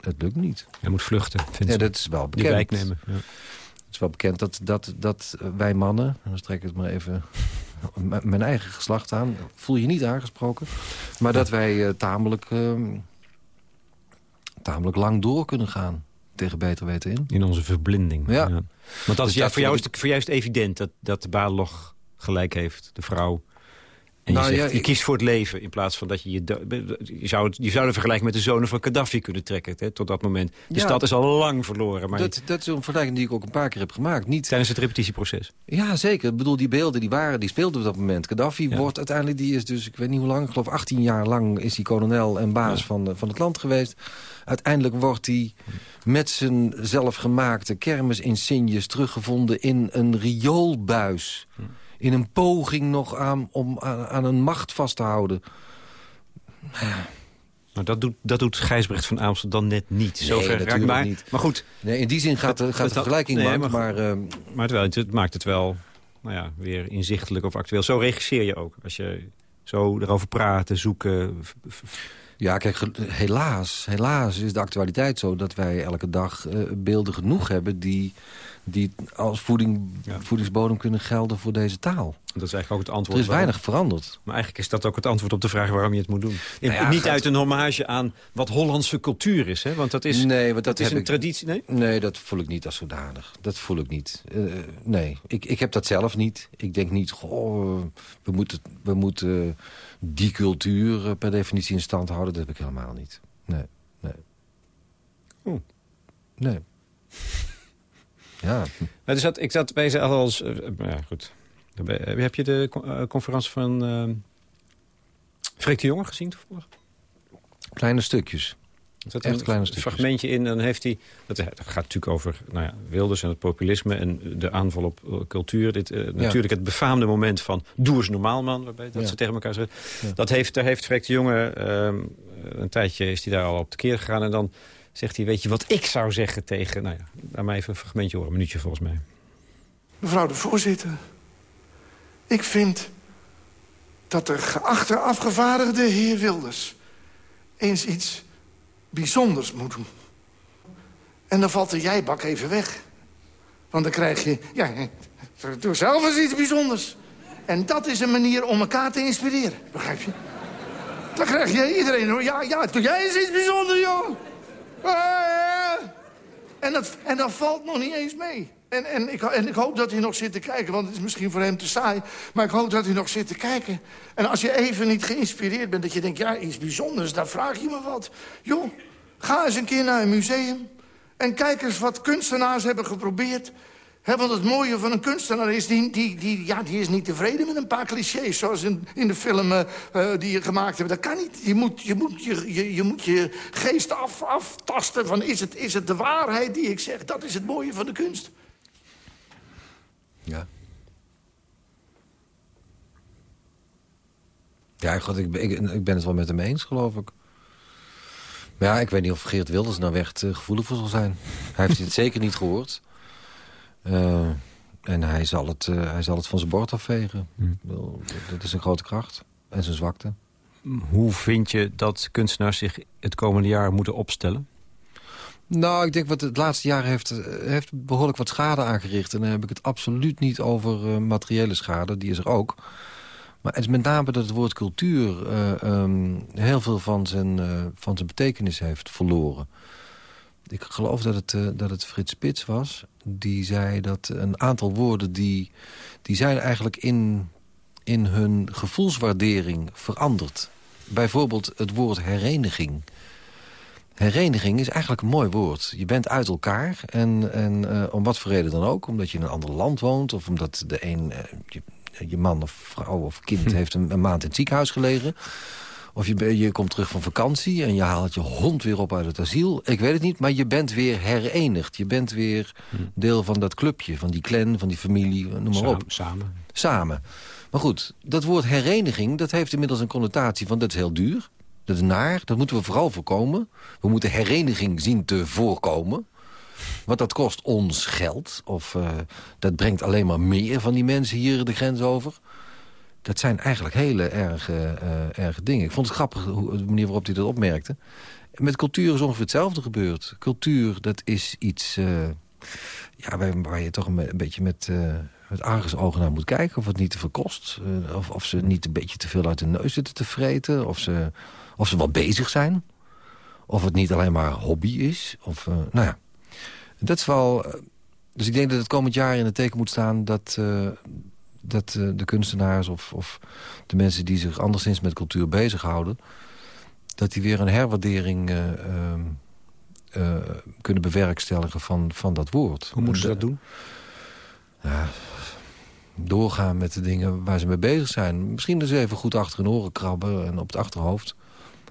Het lukt niet. Hij moet vluchten, vindt Ja, dat is wel bekend. Die wijk nemen. Ja. Het is wel bekend dat, dat, dat wij mannen... en dan strek ik het maar even mijn eigen geslacht aan... voel je niet aangesproken... maar dat wij uh, tamelijk, uh, tamelijk lang door kunnen gaan tegen beter weten in. In onze verblinding. Ja. Want dat dus is, ja, voor, jou is het, voor jou is het evident dat, dat de Balog gelijk heeft, de vrouw. En je, nou, je kiest voor het leven in plaats van dat je je... Je zou, je zou de vergelijking met de zonen van Gaddafi kunnen trekken hè, tot dat moment. De stad is al lang verloren. Maar dat, dat is een vergelijking die ik ook een paar keer heb gemaakt. Niet... Tijdens het repetitieproces? Ja, zeker. Ik bedoel, die beelden die waren, die speelden op dat moment. Gaddafi wordt uiteindelijk, die is dus, ik weet niet hoe lang... ik geloof 18 jaar lang is hij kolonel en baas van, van het land geweest. Uiteindelijk wordt hij met zijn zelfgemaakte kermisinsignes teruggevonden in een rioolbuis... Hm in een poging nog aan, om aan, een macht vast te houden. Nou, dat doet, dat doet Gijsbrecht van Amsterdam net niet. Zover natuurlijk maar, niet. Maar goed. Nee, in die zin gaat, het, gaat de vergelijking nee, maar, maar, uh, maar het, wel, het, maakt het wel nou ja, weer inzichtelijk of actueel. Zo regisseer je ook. Als je zo erover praten, zoeken... Ja, kijk, helaas, helaas is de actualiteit zo... dat wij elke dag uh, beelden genoeg hebben die die als voeding, voedingsbodem kunnen gelden voor deze taal. Dat is eigenlijk ook het antwoord. Er is weinig veranderd. Maar eigenlijk is dat ook het antwoord op de vraag waarom je het moet doen. Nou niet uit een hommage aan wat Hollandse cultuur is. Hè? Want dat is, nee, want dat, is een traditie. Nee? nee, dat voel ik niet als zodanig. Dat voel ik niet. Uh, nee, ik, ik heb dat zelf niet. Ik denk niet, goh, we moeten, we moeten die cultuur per definitie in stand houden. Dat heb ik helemaal niet. Nee, nee. Oeh. Nee. Ja. dus dat, ik zat bij ze als... Uh, ja, goed. Heb je de uh, conferentie van uh, Freek de Jonge gezien toevallig? Kleine stukjes. Er zat Echt een fragmentje in, dan heeft hij... Dat, gaat natuurlijk over nou ja, Wilders en het populisme en de aanval op cultuur. Dit, uh, Natuurlijk het befaamde moment van doe eens normaal, man. Waarbij dat ze tegen elkaar zeggen. Dat heeft, daar heeft Freek de Jonge... Uh, een tijdje is hij daar al op de keer gegaan. En dan zegt hij, weet je wat ik zou zeggen tegen... Nou ja, laat mij even een fragmentje horen, een minuutje volgens mij. Mevrouw de voorzitter, ik vind dat de geachte afgevaardigde heer Wilders... eens iets bijzonders moet doen. En dan valt de jijbak even weg. Want dan krijg je... Ja, doe zelf eens iets bijzonders. En dat is een manier om elkaar te inspireren, begrijp je? Dan krijg je iedereen... Ja, ja, doe jij eens iets bijzonders, joh. Eh, en dat, en dat valt nog niet eens mee. En, en, ik, en ik hoop dat hij nog zit te kijken, want het is misschien voor hem te saai. Maar ik hoop dat hij nog zit te kijken. En als je even niet geïnspireerd bent, dat je denkt, ja, iets bijzonders, daar vraag je me wat. Joh, Ga eens een keer naar een museum en kijk eens wat kunstenaars hebben geprobeerd Want het mooie van een kunstenaar is, die, die, die, ja, die is niet tevreden met een paar clichés... zoals in, in de film uh, die je gemaakt hebt. Dat kan niet. Je moet je, moet je, je, je, moet je geest af, aftasten van is het, is het de waarheid die ik zeg. Dat is het mooie van de kunst. Ja. Ja, God, ik, ik, ik ben het wel met hem eens, geloof ik. Maar ja, ik weet niet of Geert Wilders nou echt uh, gevoelig voor zal zijn. Hij heeft het zeker niet gehoord. Uh, en hij zal, het, uh, hij zal het van zijn bord afvegen. Hmm. Dat is een grote kracht. En zijn zwakte. Hoe vind je dat kunstenaars zich het komende jaar moeten opstellen? Nou, ik denk wat het laatste jaar heeft, heeft behoorlijk wat schade aangericht. En dan heb ik het absoluut niet over uh, materiële schade. Die is er ook. Maar het is met name dat het woord cultuur um, heel veel van zijn, van zijn betekenis heeft verloren. Ik geloof dat het, dat het Frits Spits was die zei dat een aantal woorden... die, die zijn eigenlijk in, in hun gevoelswaardering veranderd. Bijvoorbeeld het woord hereniging. Hereniging is eigenlijk een mooi woord. Je bent uit elkaar en, en uh, om wat voor reden dan ook. Omdat je in een ander land woont of omdat de een... Uh, je, je, man of vrouw of kind hm. heeft een, een maand in het ziekenhuis gelegen... Of je, je komt terug van vakantie en je haalt je hond weer op uit het asiel. Ik weet het niet, maar je bent weer herenigd. Je bent weer hm. deel van dat clubje, van die clan, van die familie, noem maar op. Samen. Samen. Maar goed, dat woord hereniging, dat heeft inmiddels een connotatie van... dat is heel duur, dat is naar, dat moeten we vooral voorkomen. We moeten hereniging zien te voorkomen. Want dat kost ons geld. Of uh, dat brengt alleen maar meer van die mensen hier de grens over dat zijn eigenlijk hele erge, uh, erge dingen. Ik vond het grappig hoe, de manier waarop hij dat opmerkte. Met cultuur is ongeveer hetzelfde gebeurd. Cultuur, dat is iets uh, ja, waar, waar, je toch een, beetje met, uh, met argusogen naar moet kijken. Of het niet te veel kost. of, of ze niet een beetje te veel uit de neus zitten te vreten. Of ze, of ze wel bezig zijn. Of het niet alleen maar hobby is. Of, nou ja, dat is wel... dus ik denk dat het komend jaar in het teken moet staan... dat, dat uh, de kunstenaars of, of de mensen die zich anderszins met cultuur bezighouden... dat die weer een herwaardering uh, uh, kunnen bewerkstelligen van, van dat woord. Hoe moeten ze dat doen? Ja, doorgaan met de dingen waar ze mee bezig zijn. Misschien dus even goed achter hun oren krabben en op het achterhoofd.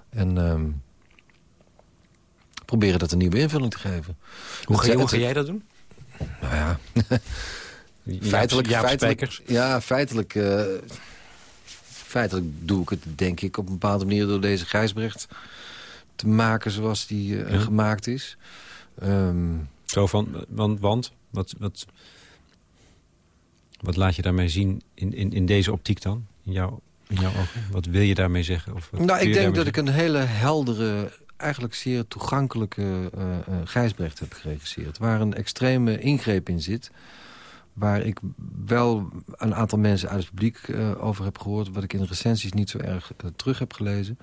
En ehm, proberen dat een nieuwe invulling te geven. Hoe, ga, hoe ga jij dat doen? Nou ja... feitelijk, feitelijk, ja, feitelijk, uh, feitelijk doe ik het denk ik op een bepaalde manier... door deze Gijsbrecht te maken zoals die uh, gemaakt is. Um, Zo van, want, want wat, wat, wat laat je daarmee zien in, in, in deze optiek dan? In jouw, in jouw ogen? Wat wil je daarmee zeggen? Of nou, ik denk dat ik een hele heldere eigenlijk zeer toegankelijke uh, uh, Gijsbrecht heb geregisseerd. Waar een extreme ingreep in zit waar ik wel een aantal mensen uit het publiek uh, over heb gehoord... wat ik in de recensies niet zo erg uh, terug heb gelezen.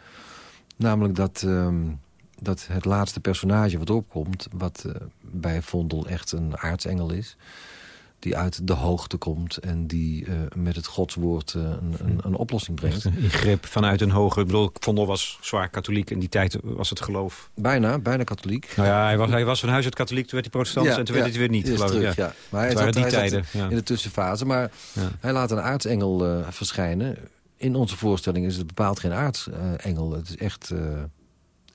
Namelijk dat, um, dat het laatste personage wat opkomt... wat uh, bij Vondel echt een aartsengel is die uit de hoogte komt en die uh, met het godswoord uh, een, een, een, oplossing brengt. Een ingreep vanuit een hoger... Ik bedoel, Vondel was zwaar katholiek. In die tijd was het geloof... Bijna, bijna katholiek. Nou ja, hij was, hij was van huis uit katholiek, toen werd hij protestant ja, en toen werd hij weer niet, geloof terug, ik. Ja. Maar hij zat, die hij tijden, in de tussenfase. Maar hij laat een aartsengel uh, verschijnen. In onze voorstelling is het bepaald geen aartsengel. het is echt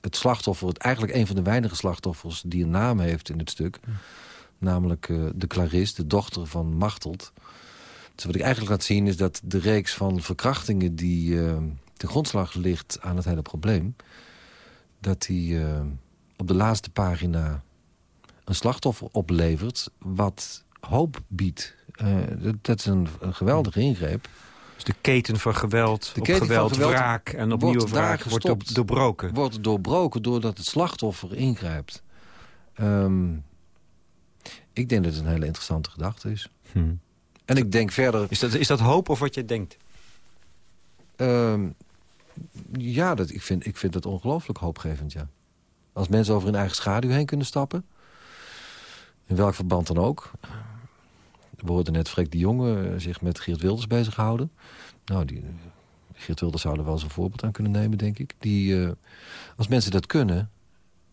het slachtoffer, het, eigenlijk een van de weinige slachtoffers... die een naam heeft in het stuk... Namelijk uh, de Clarisse, de dochter van Machteld. Dus wat ik eigenlijk laat zien is dat de reeks van verkrachtingen... die uh, ten grondslag ligt aan het hele probleem... dat die uh, op de laatste pagina een slachtoffer oplevert... wat hoop biedt. Dat, dat, is een, een geweldige ingreep. Dus de keten van geweld, de keten geweld, wraak en opnieuw wraak wordt doorbroken. Wordt doorbroken doordat het slachtoffer ingrijpt. Um, ik denk dat het een hele interessante gedachte is. Hmm. En ik denk verder... Is dat, is dat hoop of wat je denkt? Uh, ja, dat, ik, vind, ik vind dat ongelooflijk hoopgevend, ja. Als mensen over hun eigen schaduw heen kunnen stappen... in welk verband dan ook... We hoorden net Freek de Jonge eh, zich met Geert Wilders bezighouden. Nou, die, Geert Wilders zou er wel eens een voorbeeld aan kunnen nemen, denk ik. Die, uh, als mensen dat kunnen,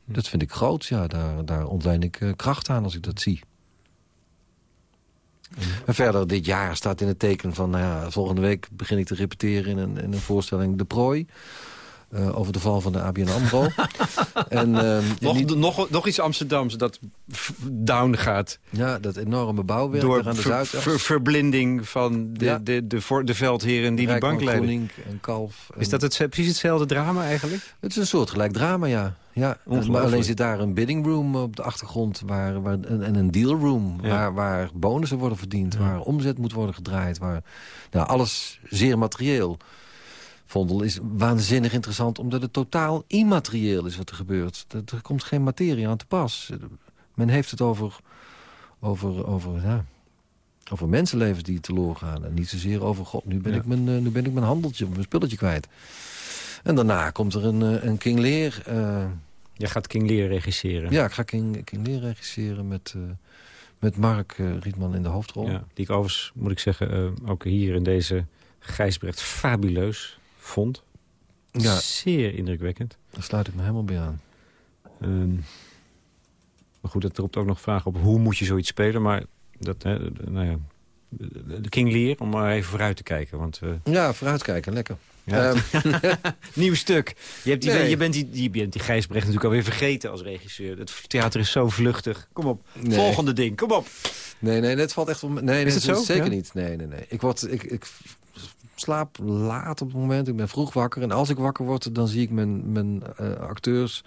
Dat vind ik groot, ja. Daar, daar ontleen ik uh, kracht aan als ik dat zie. En verder, dit jaar staat in het teken van... Nou ja, volgende week begin ik te repeteren in een, in een voorstelling De Prooi. Uh, over de val van de ABN AMRO. en, uh, nog, niet... nog, nog iets Amsterdams dat down gaat. Ja, dat enorme bouwwerk Door aan de ver, ver, verblinding van de, ja. de, de, de, de veldheren die Rijk die bank leiden. en Kalf. En... Is dat het, precies hetzelfde drama eigenlijk? Het is een soortgelijk drama, ja. ja. Maar alleen zit daar een bidding room op de achtergrond waar, waar, en een deal room ja. waar, waar bonussen worden verdiend. Ja. Waar omzet moet worden gedraaid. Waar, nou, alles zeer materieel. Vondel is waanzinnig interessant... omdat het totaal immaterieel is wat er gebeurt. Er komt geen materie aan te pas. Men heeft het over, over, over, ja, over mensenlevens die teloor gaan. En niet zozeer over... God, nu ben, ja. ik, mijn, uh, nu ben ik mijn handeltje of mijn spulletje kwijt. En daarna komt er een, uh, een King Lear... Uh, Je gaat King Lear regisseren? Ja, ik ga King, King Lear regisseren met... met Mark Rietman in de hoofdrol. Ja, die ik overigens, moet ik zeggen, ook hier in deze Gijsbrecht fabuleus vond. Ja. Zeer indrukwekkend. Daar sluit ik me helemaal bij aan. Um, maar goed, dat roept ook nog vragen op hoe moet je zoiets spelen. Maar dat, hè, nou ja, de King Lear, om maar even vooruit te kijken. Want, uh... Ja, vooruitkijken, lekker. Ja. Um. Nieuw stuk. Je, hebt die, nee. je, bent die, je bent die Gijsbrecht natuurlijk alweer vergeten als regisseur. Het theater is zo vluchtig. Kom op, nee. volgende ding, kom op. Nee, nee, dat valt echt om. Nee, is het zo? Zeker ja? niet. Nee, nee, nee. Ik, word, ik, ik slaap laat op het moment. Ik ben vroeg wakker. En als ik wakker word, dan zie ik mijn, mijn uh, acteurs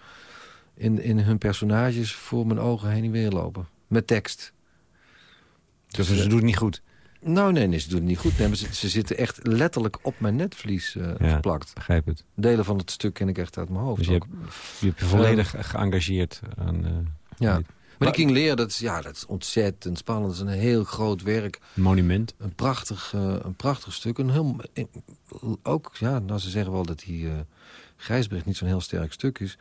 in, in hun personages voor mijn ogen heen en weer lopen. Met tekst. Dus, dus ze doen het niet goed? Nou, nee, nee, ze doen het niet goed. Nee, ze, ze, zitten echt letterlijk op mijn netvlies uh, ja, geplakt. begrijp het. Delen van het stuk ken ik echt uit mijn hoofd. Dus je hebt, je hebt je volledig geëngageerd aan... Uh, ja. Maar die King Lear, dat is, ja, dat is ontzettend spannend. Dat is een heel groot werk. Monument. Een prachtig, uh, een prachtig stuk. Een heel, ook, ja, nou, ze zeggen wel dat die uh, Gijsbrecht niet zo'n heel sterk stuk is.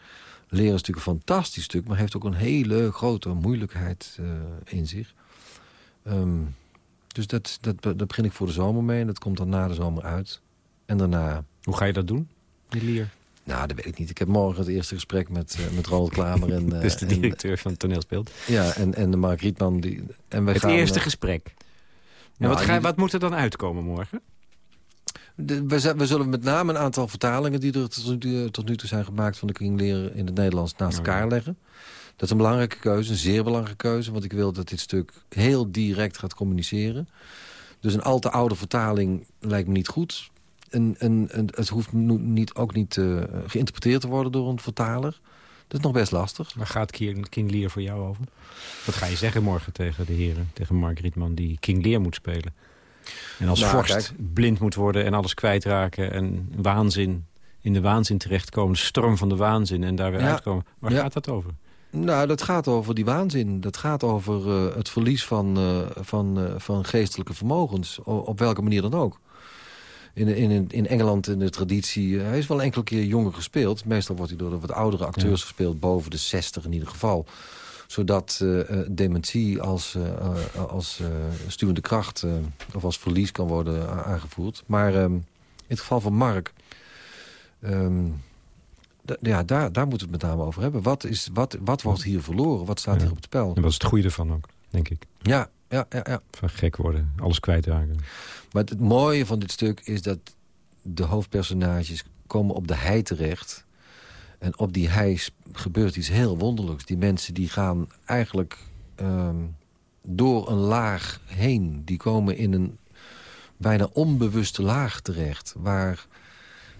Leer is natuurlijk een fantastisch stuk, maar heeft ook een hele grote moeilijkheid uh, in zich. Um, dus dat, dat, dat begin ik voor de zomer mee en dat komt dan na de zomer uit. En daarna... Hoe ga je dat doen, die Leer? Nou, dat weet ik niet. Ik heb morgen het eerste gesprek met, uh, met Ronald Klamer. En, uh, dus de directeur en, van het. Ja, en, en de Mark Rietman. Die, en wij het gaan, eerste uh, gesprek. Nou, wat, ga, wat moet er dan uitkomen morgen? De, we, we, zullen met name een aantal vertalingen... die er tot nu, tot nu toe zijn gemaakt van de King Lear in het Nederlands naast okay. elkaar leggen. Dat is een belangrijke keuze, een zeer belangrijke keuze. Want ik wil dat dit stuk heel direct gaat communiceren. Dus een al te oude vertaling lijkt me niet goed een, een, een, het hoeft niet, ook niet uh, geïnterpreteerd te worden door een vertaler. Dat is nog best lastig. Waar gaat King Lear voor jou over? Wat ga je zeggen morgen tegen de heren? Tegen Mark Rietman die King Lear moet spelen. En als nou, vorst kijk. blind moet worden en alles kwijtraken. En waanzin, in de waanzin terechtkomen. De storm van de waanzin en daar weer ja. uitkomen. Waar ja. gaat dat over? Nou, dat gaat over die waanzin. Dat gaat over uh, het verlies van, uh, van, uh, van geestelijke vermogens. Op welke manier dan ook in, in, in Engeland in de traditie... hij is wel enkele keer jonger gespeeld. Meestal wordt hij door de wat oudere acteurs ja. gespeeld. Boven de 60 in ieder geval. Zodat uh, dementie als, uh, als uh, stuwende kracht... of als verlies kan worden aangevoerd. Maar um, in het geval van Mark... Um, ja, daar, daar moeten we het met name over hebben. Wat, is, wat, wat wordt hier verloren? Wat staat ja. hier op het spel? En wat is het goede ervan ook, denk ik. Ja, ja, ja. ja. Van gek worden, alles kwijtraken. Maar het mooie van dit stuk is dat de hoofdpersonages komen op de hei terecht. En op die hei gebeurt iets heel wonderlijks. Die mensen die gaan eigenlijk um, door een laag heen. Die komen in een bijna onbewuste laag terecht. Waar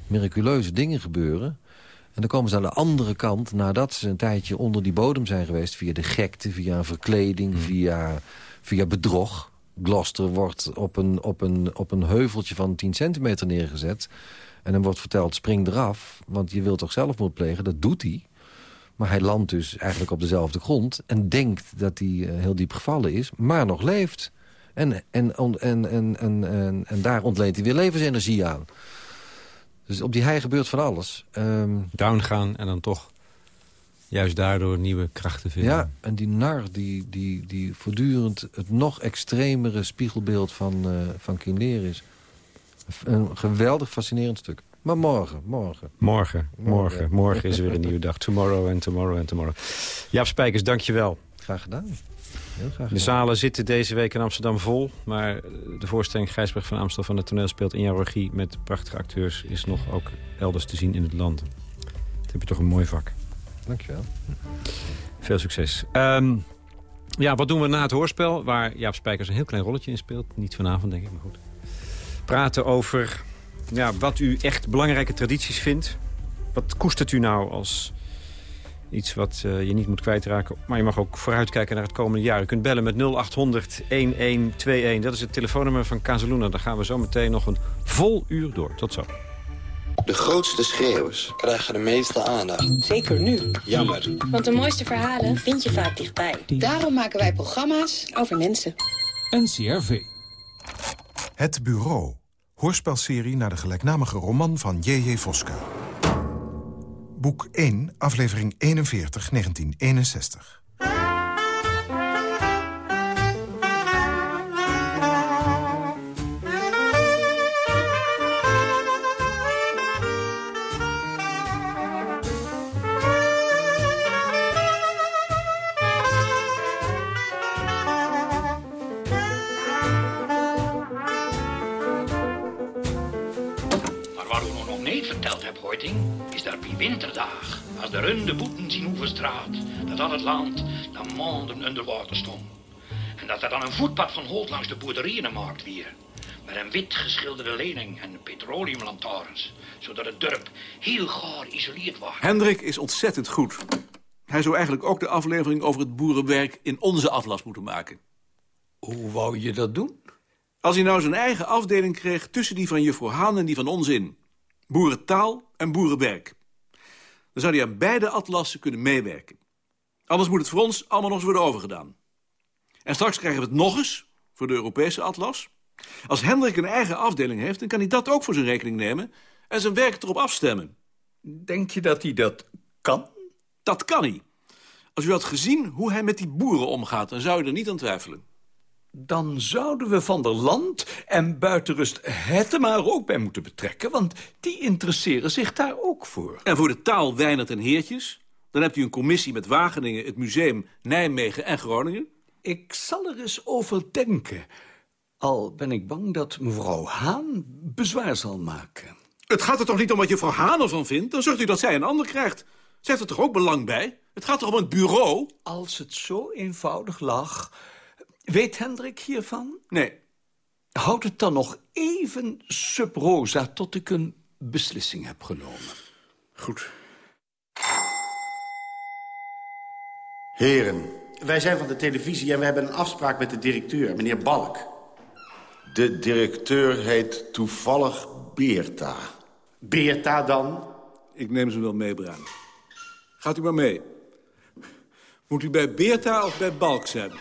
miraculeuze dingen gebeuren. En dan komen ze aan de andere kant, nadat ze een tijdje onder die bodem zijn geweest... via de gekte, via een verkleding, hmm. via, via bedrog... Gloucester wordt op een, op, een, op een heuveltje van 10 centimeter neergezet. En dan wordt verteld, spring eraf, want je wilt toch zelfmoord plegen. Dat doet hij. Maar hij landt dus eigenlijk op dezelfde grond... en denkt dat hij uh, heel diep gevallen is, maar nog leeft. En, en, en, en, en, en, en daar ontleent hij weer levensenergie aan. Dus op die hei gebeurt van alles. Um, Down gaan en dan toch juist daardoor nieuwe krachten vinden. Ja, en die nar die, die, die voortdurend het nog extremere spiegelbeeld van, uh, van Lear is. Een geweldig fascinerend stuk. Maar morgen, morgen. Morgen, morgen, morgen is weer een nieuwe dag. Tomorrow and tomorrow and tomorrow. Jaap Spijkers, dank je wel. Graag gedaan. Heel graag De zalen zitten deze week in Amsterdam vol. Maar de voorstelling Gijsbrecht van Amstel van het toneel speelt in jouw regie... met prachtige acteurs is nog ook elders te zien in het land. Dat heb je toch een mooi vak. Dankjewel. Veel succes. Ehm, ja, wat doen we na het hoorspel? Waar Jaap Spijkers een heel klein rolletje in speelt. Niet vanavond, denk ik, maar goed. Praten over ja, wat u echt belangrijke tradities vindt. Wat koestert u nou als iets wat uh, je niet moet kwijtraken? Maar je mag ook vooruitkijken naar het komende jaar. U kunt bellen met 0800 1121. Dat is het telefoonnummer van Casaluna. Daar gaan we zo meteen nog een vol uur door. Tot zo. De grootste schreeuwers krijgen de meeste aandacht. Zeker nu. Jammer. Want de mooiste verhalen vind je vaak dichtbij. Daarom maken wij programma's over mensen. NCRV. Het Bureau. Hoorspelserie naar de gelijknamige roman van J.J. Voska. Boek 1, aflevering 41, 1961. Als de runde boeten zien Oeverstraat, dat al het land dan maanden onder water stond. En dat er dan een voetpad van holt langs de boerderijen gemaakt weer. Met een wit geschilderde lening en petroleumlantaarns. Zodat het dorp heel gaar isoleerd was. Hendrik is ontzettend goed. Hij zou eigenlijk ook de aflevering over het boerenwerk in onze aflas moeten maken. Hoe wou je dat doen? Als hij nou zijn eigen afdeling kreeg tussen die van juffrouw Haan en die van ons in. Boerentaal en boerenwerk dan zou hij aan beide atlassen kunnen meewerken. Anders moet het voor ons allemaal nog eens worden overgedaan. En straks krijgen we het nog eens voor de Europese atlas. Als Hendrik een eigen afdeling heeft, dan kan hij dat ook voor zijn rekening nemen... en zijn werk erop afstemmen. Denk je dat hij dat kan? Dat kan hij. Als u had gezien hoe hij met die boeren omgaat, dan zou je er niet aan twijfelen. Dan zouden we Van der Land en Buitenrust het er maar ook bij moeten betrekken... want die interesseren zich daar ook voor. En voor de taal Wijnert en Heertjes? Dan hebt u een commissie met Wageningen, het museum, Nijmegen en Groningen? Ik zal er eens over denken. Al ben ik bang dat mevrouw Haan bezwaar zal maken. Het gaat er toch niet om wat je juffrouw Haan ervan vindt? Dan zorgt u dat zij een ander krijgt. Zij heeft er toch ook belang bij? Het gaat toch om een bureau? Als het zo eenvoudig lag Weet Hendrik hiervan? Nee. Houd het dan nog even sub rosa tot ik een beslissing heb genomen. Goed. Heren, wij zijn van de televisie en we hebben een afspraak met de directeur, meneer Balk. De directeur heet toevallig Beerta. Beerta dan? Ik neem ze wel mee, Bruin. Gaat u maar mee. Moet u bij Beerta of bij Balk zijn?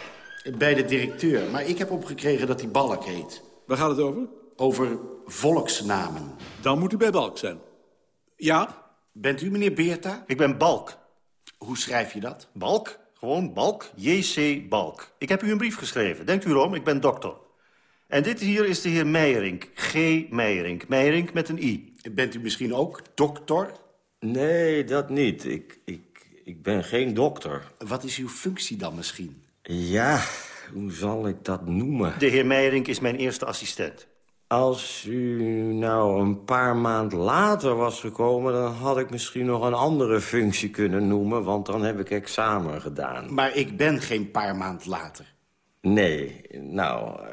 Bij de directeur. Maar ik heb opgekregen dat hij Balk heet. Waar gaat het over? Over volksnamen. Dan moet u bij Balk zijn. Ja? Bent u meneer Beerta? Ik ben Balk. Hoe schrijf je dat? Balk? Gewoon Balk. J.C. Balk. Ik heb u een brief geschreven. Denkt u erom, ik ben dokter. En dit hier is de heer Meijerink. G. Meijerink. Meijerink met een I. Bent u misschien ook dokter? Nee, dat niet. Ik, ik, ik ben geen dokter. Wat is uw functie dan misschien? Ja, hoe zal ik dat noemen? De heer Meijerink is mijn eerste assistent. Als u nou een paar maand later was gekomen... dan had ik misschien nog een andere functie kunnen noemen... want dan heb ik examen gedaan. Maar ik ben geen paar maand later. Nee, nou... Uh,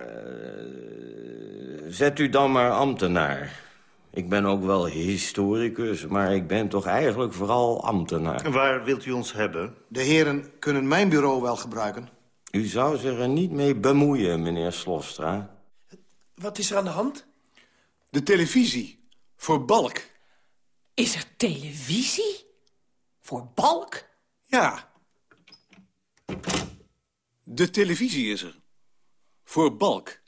zet u dan maar ambtenaar. Ik ben ook wel historicus, maar ik ben toch eigenlijk vooral ambtenaar. Waar wilt u ons hebben? De heren kunnen mijn bureau wel gebruiken. U zou zich er niet mee bemoeien, meneer Slofstra. Wat is er aan de hand? De televisie. Voor Balk. Is er televisie? Voor Balk? Ja. De televisie is er. Voor Balk.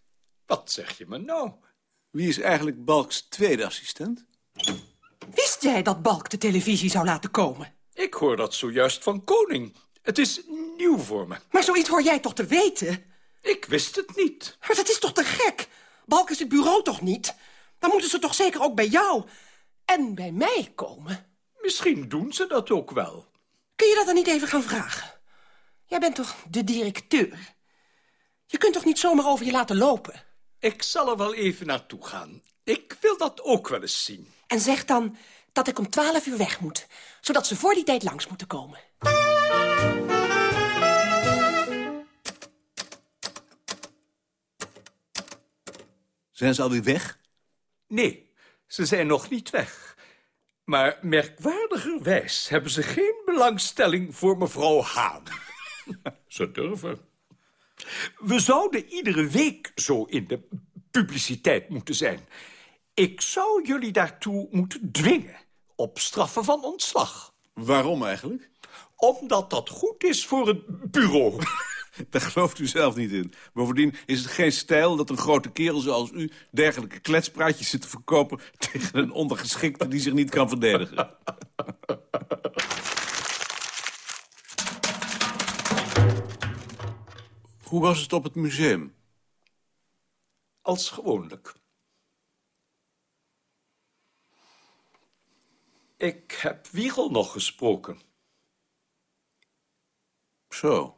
Wat zeg je me nou? Wie is eigenlijk Balks tweede assistent? Wist jij dat Balk de televisie zou laten komen? Ik hoor dat zojuist van Koning. Het is nieuw voor me. Maar zoiets hoor jij toch te weten? Ik wist het niet. Maar dat is toch te gek? Balk is het bureau toch niet? Dan moeten ze toch zeker ook bij jou... En bij mij komen? Misschien doen ze dat ook wel. Kun je dat dan niet even gaan vragen? Jij bent toch de directeur? Je kunt toch niet zomaar over je laten lopen? Ik zal er wel even naartoe gaan. Ik wil dat ook wel eens zien. En zeg dan dat ik om twaalf uur weg moet. Zodat ze voor die tijd langs moeten komen. Zijn ze alweer weg? Nee, ze zijn nog niet weg. Maar merkwaardigerwijs hebben ze geen belangstelling voor mevrouw Haan. ze durven. We zouden iedere week zo in de publiciteit moeten zijn. Ik zou jullie daartoe moeten dwingen, op straffen van ontslag. Waarom eigenlijk? Omdat dat goed is voor het bureau. Daar gelooft u zelf niet in. Bovendien is het geen stijl dat een grote kerel zoals u... dergelijke kletspraatjes zit te verkopen tegen een ondergeschikte die zich niet kan verdedigen. Hoe was het op het museum? Als gewoonlijk. Ik heb Wiegel nog gesproken. Zo.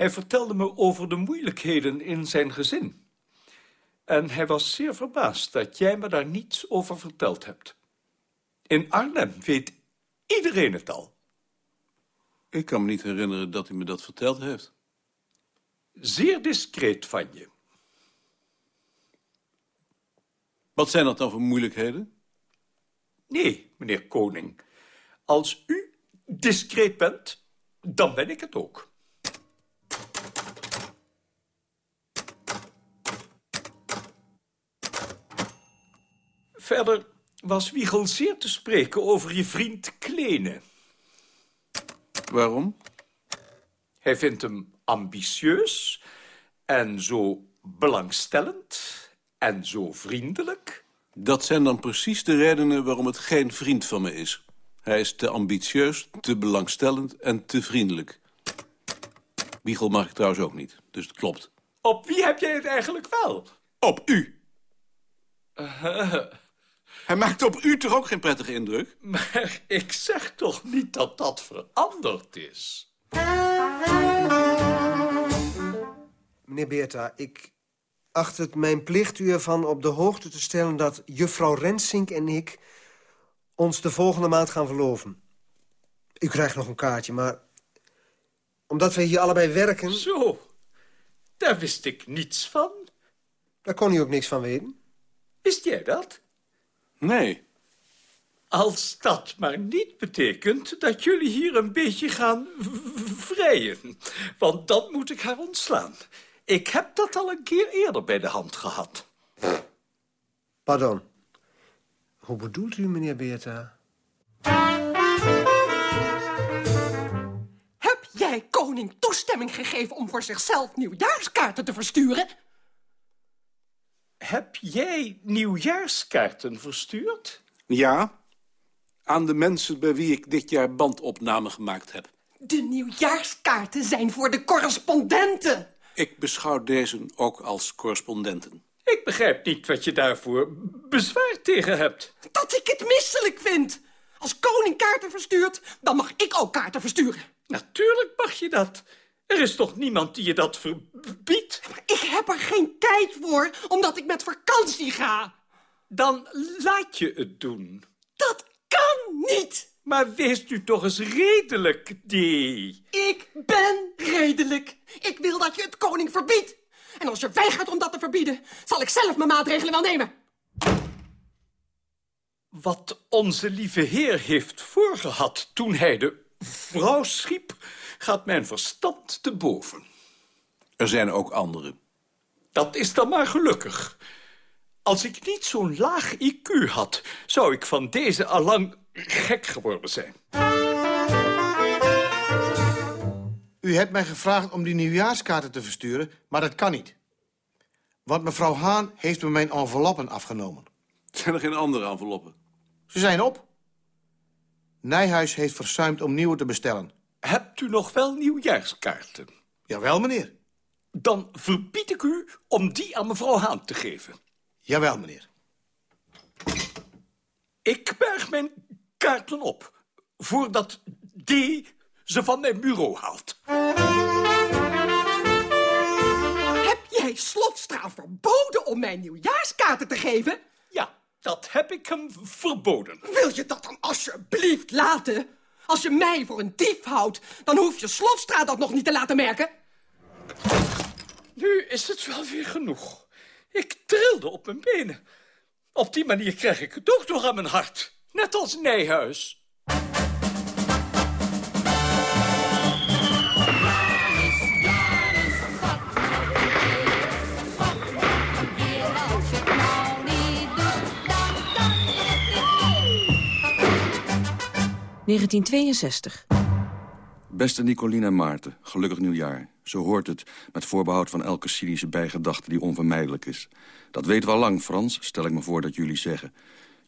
Hij vertelde me over de moeilijkheden in zijn gezin. En hij was zeer verbaasd dat jij me daar niets over verteld hebt. In Arnhem weet iedereen het al. Ik kan me niet herinneren dat hij me dat verteld heeft. Zeer discreet van je. Wat zijn dat dan voor moeilijkheden? Nee, meneer Koning. Als u discreet bent, dan ben ik het ook. Verder was Wiegel zeer te spreken over je vriend Kleene. Waarom? Hij vindt hem ambitieus en zo belangstellend en zo vriendelijk. Dat zijn dan precies de redenen waarom het geen vriend van me is. Hij is te ambitieus, te belangstellend en te vriendelijk. Wiegel mag ik trouwens ook niet, dus het klopt. Op wie heb jij het eigenlijk wel? Op u. Hij maakt op u toch ook geen prettige indruk? Maar ik zeg toch niet dat dat veranderd is? Meneer Beerta, ik acht het mijn plicht u ervan op de hoogte te stellen... dat juffrouw Rensink en ik ons de volgende maand gaan verloven. U krijgt nog een kaartje, maar omdat wij hier allebei werken... Zo, daar wist ik niets van. Daar kon u ook niks van weten. Wist jij dat? Nee. Als dat maar niet betekent dat jullie hier een beetje gaan vrijen. Want dan moet ik haar ontslaan. Ik heb dat al een keer eerder bij de hand gehad. Pardon. Hoe bedoelt u, meneer Beerta? Heb jij koning toestemming gegeven om voor zichzelf nieuwjaarskaarten te versturen? Heb jij nieuwjaarskaarten verstuurd? Ja, aan de mensen bij wie ik dit jaar bandopname gemaakt heb. De nieuwjaarskaarten zijn voor de correspondenten. Ik beschouw deze ook als correspondenten. Ik begrijp niet wat je daarvoor bezwaar tegen hebt. Dat ik het misselijk vind. Als koning kaarten verstuurt, dan mag ik ook kaarten versturen. Natuurlijk mag je dat. Er is toch niemand die je dat verbiedt? Ik heb er geen tijd voor, omdat ik met vakantie ga. Dan laat je het doen. Dat kan niet. Maar wees nu toch eens redelijk, die. Ik ben redelijk. Ik wil dat je het koning verbiedt. En als je weigert om dat te verbieden, zal ik zelf mijn maatregelen wel nemen. Wat onze lieve heer heeft voorgehad toen hij de vrouw schiep, gaat mijn verstand te boven. Er zijn ook anderen. Dat is dan maar gelukkig. Als ik niet zo'n laag IQ had, zou ik van deze allang gek geworden zijn. U hebt mij gevraagd om die nieuwjaarskaarten te versturen, maar dat kan niet. Want mevrouw Haan heeft me mijn enveloppen afgenomen. Zijn er geen andere enveloppen? Ze zijn op. Nijhuis heeft verzuimd om nieuwe te bestellen. Hebt u nog wel nieuwjaarskaarten? Jawel, meneer. Dan verbied ik u om die aan mevrouw Haan te geven. Jawel, meneer. Ik berg mijn kaarten op. Voordat die ze van mijn bureau haalt. Heb jij Slofstra verboden om mij nieuwjaarskaarten te geven? Ja, dat heb ik hem verboden. Wil je dat dan alsjeblieft laten? Als je mij voor een dief houdt, dan hoef je Slofstra dat nog niet te laten merken. Nu is het wel weer genoeg. Ik trilde op mijn benen. Op die manier krijg ik het ook nog aan mijn hart. Net als Nijhuis. ...1962. Beste Nicolien Maarten, gelukkig nieuwjaar. Zo hoort het, met voorbehoud van elke cynische bijgedachte die onvermijdelijk is. Dat weten we al lang, Frans, stel ik me voor dat jullie zeggen.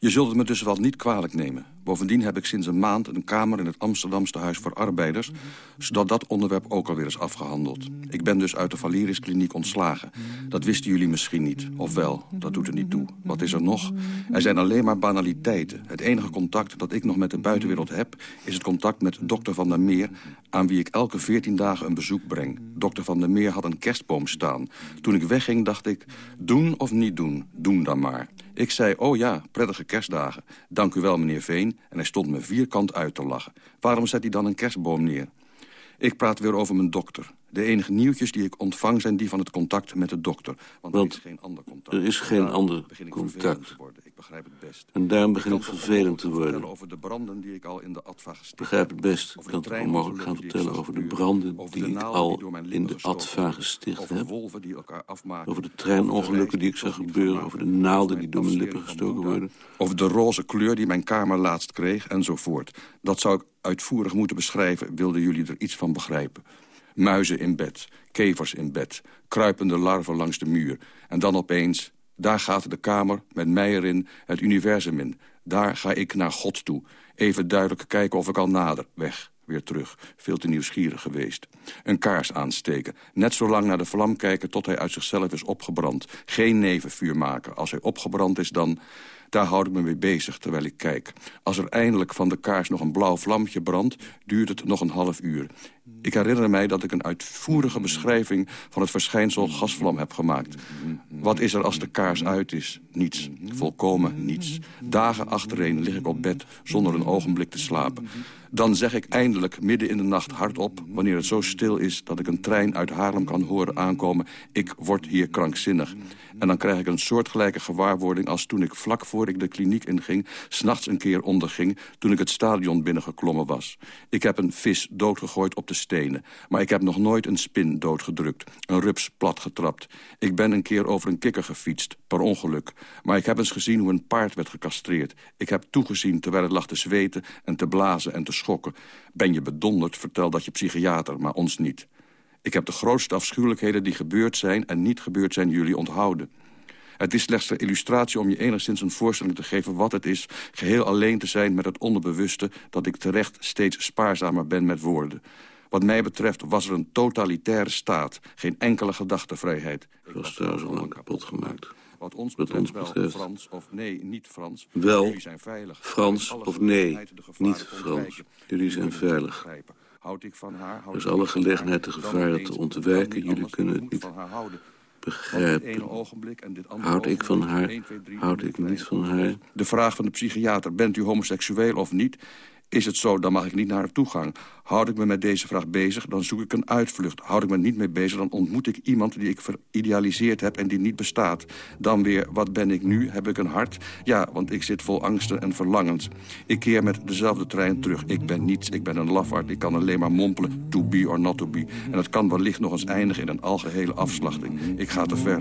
Je zult het me dus wel niet kwalijk nemen. Bovendien heb ik sinds een maand een kamer in het Amsterdamse Huis voor Arbeiders... zodat dat onderwerp ook alweer is afgehandeld. Ik ben dus uit de Valeris kliniek ontslagen. Dat wisten jullie misschien niet. Of wel, dat doet er niet toe. Wat is er nog? Er zijn alleen maar banaliteiten. Het enige contact dat ik nog met de buitenwereld heb... is het contact met dokter Van der Meer... aan wie ik elke veertien dagen een bezoek breng. Dokter Van der Meer had een kerstboom staan. Toen ik wegging dacht ik, doen of niet doen? Doen dan maar. Ik zei, oh ja, prettige kerstdagen. Dank u wel, meneer Veen. En hij stond me vierkant uit te lachen. Waarom zet hij dan een kerstboom neer? Ik praat weer over mijn dokter. De enige nieuwtjes die ik ontvang zijn die van het contact met de dokter. Want, Want er is geen ander contact. Er is geen ander contact. Ik begrijp het best. En daarom begin ik vervelend te worden. over de branden die ik al in de ATVA gesticht Ik begrijp het best. Ik kan het onmogelijk gaan vertellen over de branden die ik al in de ATVA gesticht heb. Over de treinongelukken die ik zag gebeuren. Over de naalden die door mijn lippen gestoken worden. Over de roze kleur die mijn kamer laatst kreeg, enzovoort. Dat zou ik uitvoerig moeten beschrijven, wilden jullie er iets van begrijpen. Muizen in bed, kevers in bed, kruipende larven langs de muur. En dan opeens, daar gaat de kamer, met mij erin, het universum in. Daar ga ik naar God toe. Even duidelijk kijken of ik al nader. Weg, weer terug. Veel te nieuwsgierig geweest. Een kaars aansteken. Net zo lang naar de vlam kijken tot hij uit zichzelf is opgebrand. Geen nevenvuur maken. Als hij opgebrand is, dan... Daar houd ik me mee bezig terwijl ik kijk. Als er eindelijk van de kaars nog een blauw vlammetje brandt... duurt het nog een half uur. Ik herinner mij dat ik een uitvoerige beschrijving... van het verschijnsel gasvlam heb gemaakt. Wat is er als de kaars uit is? Niets. Volkomen niets. Dagen achtereen lig ik op bed zonder een ogenblik te slapen. Dan zeg ik eindelijk midden in de nacht hardop... wanneer het zo stil is dat ik een trein uit Haarlem kan horen aankomen... ik word hier krankzinnig. En dan krijg ik een soortgelijke gewaarwording... als toen ik vlak voor ik de kliniek inging... s'nachts een keer onderging toen ik het stadion binnengeklommen was. Ik heb een vis doodgegooid op de stenen. Maar ik heb nog nooit een spin doodgedrukt. Een rups platgetrapt. Ik ben een keer over een kikker gefietst, per ongeluk. Maar ik heb eens gezien hoe een paard werd gecastreerd. Ik heb toegezien terwijl het lag te zweten en te blazen en te schokken. Ben je bedonderd, vertel dat je psychiater, maar ons niet. Ik heb de grootste afschuwelijkheden die gebeurd zijn... en niet gebeurd zijn jullie onthouden. Het is slechts een illustratie om je enigszins een voorstelling te geven wat het is... geheel alleen te zijn met het onderbewuste... dat ik terecht steeds spaarzamer ben met woorden. Wat mij betreft was er een totalitaire staat. Geen enkele gedachtevrijheid. Zoals trouwens al lang kapot gemaakt. Wat ons Wat betreft, ons wel. Frans of nee, niet Frans. Wel, Jullie zijn veilig. Frans Alle of nee, niet te Frans. Jullie zijn kunnen het veilig. Houd ik van haar, houd Er is ik alle niet van gelegenheid de gevaren te ontwijken. Jullie kunnen het niet begrijpen. Houd ik van haar, 1, 2, 3, houd ik niet van haar. De vraag van de psychiater, bent u homoseksueel of niet? Is het zo, dan mag ik niet naar haar toe gaan. Houd ik me met deze vraag bezig, dan zoek ik een uitvlucht. Houd ik me niet mee bezig, dan ontmoet ik iemand die ik veridealiseerd heb en die niet bestaat. Dan weer, wat ben ik nu? Heb ik een hart? Ja, want ik zit vol angsten en verlangens. Ik keer met dezelfde trein terug. Ik ben niets, ik ben een lafaard. Ik kan alleen maar mompelen, to be or not to be. En dat kan wellicht nog eens eindigen in een algehele afslachting. Ik ga te ver.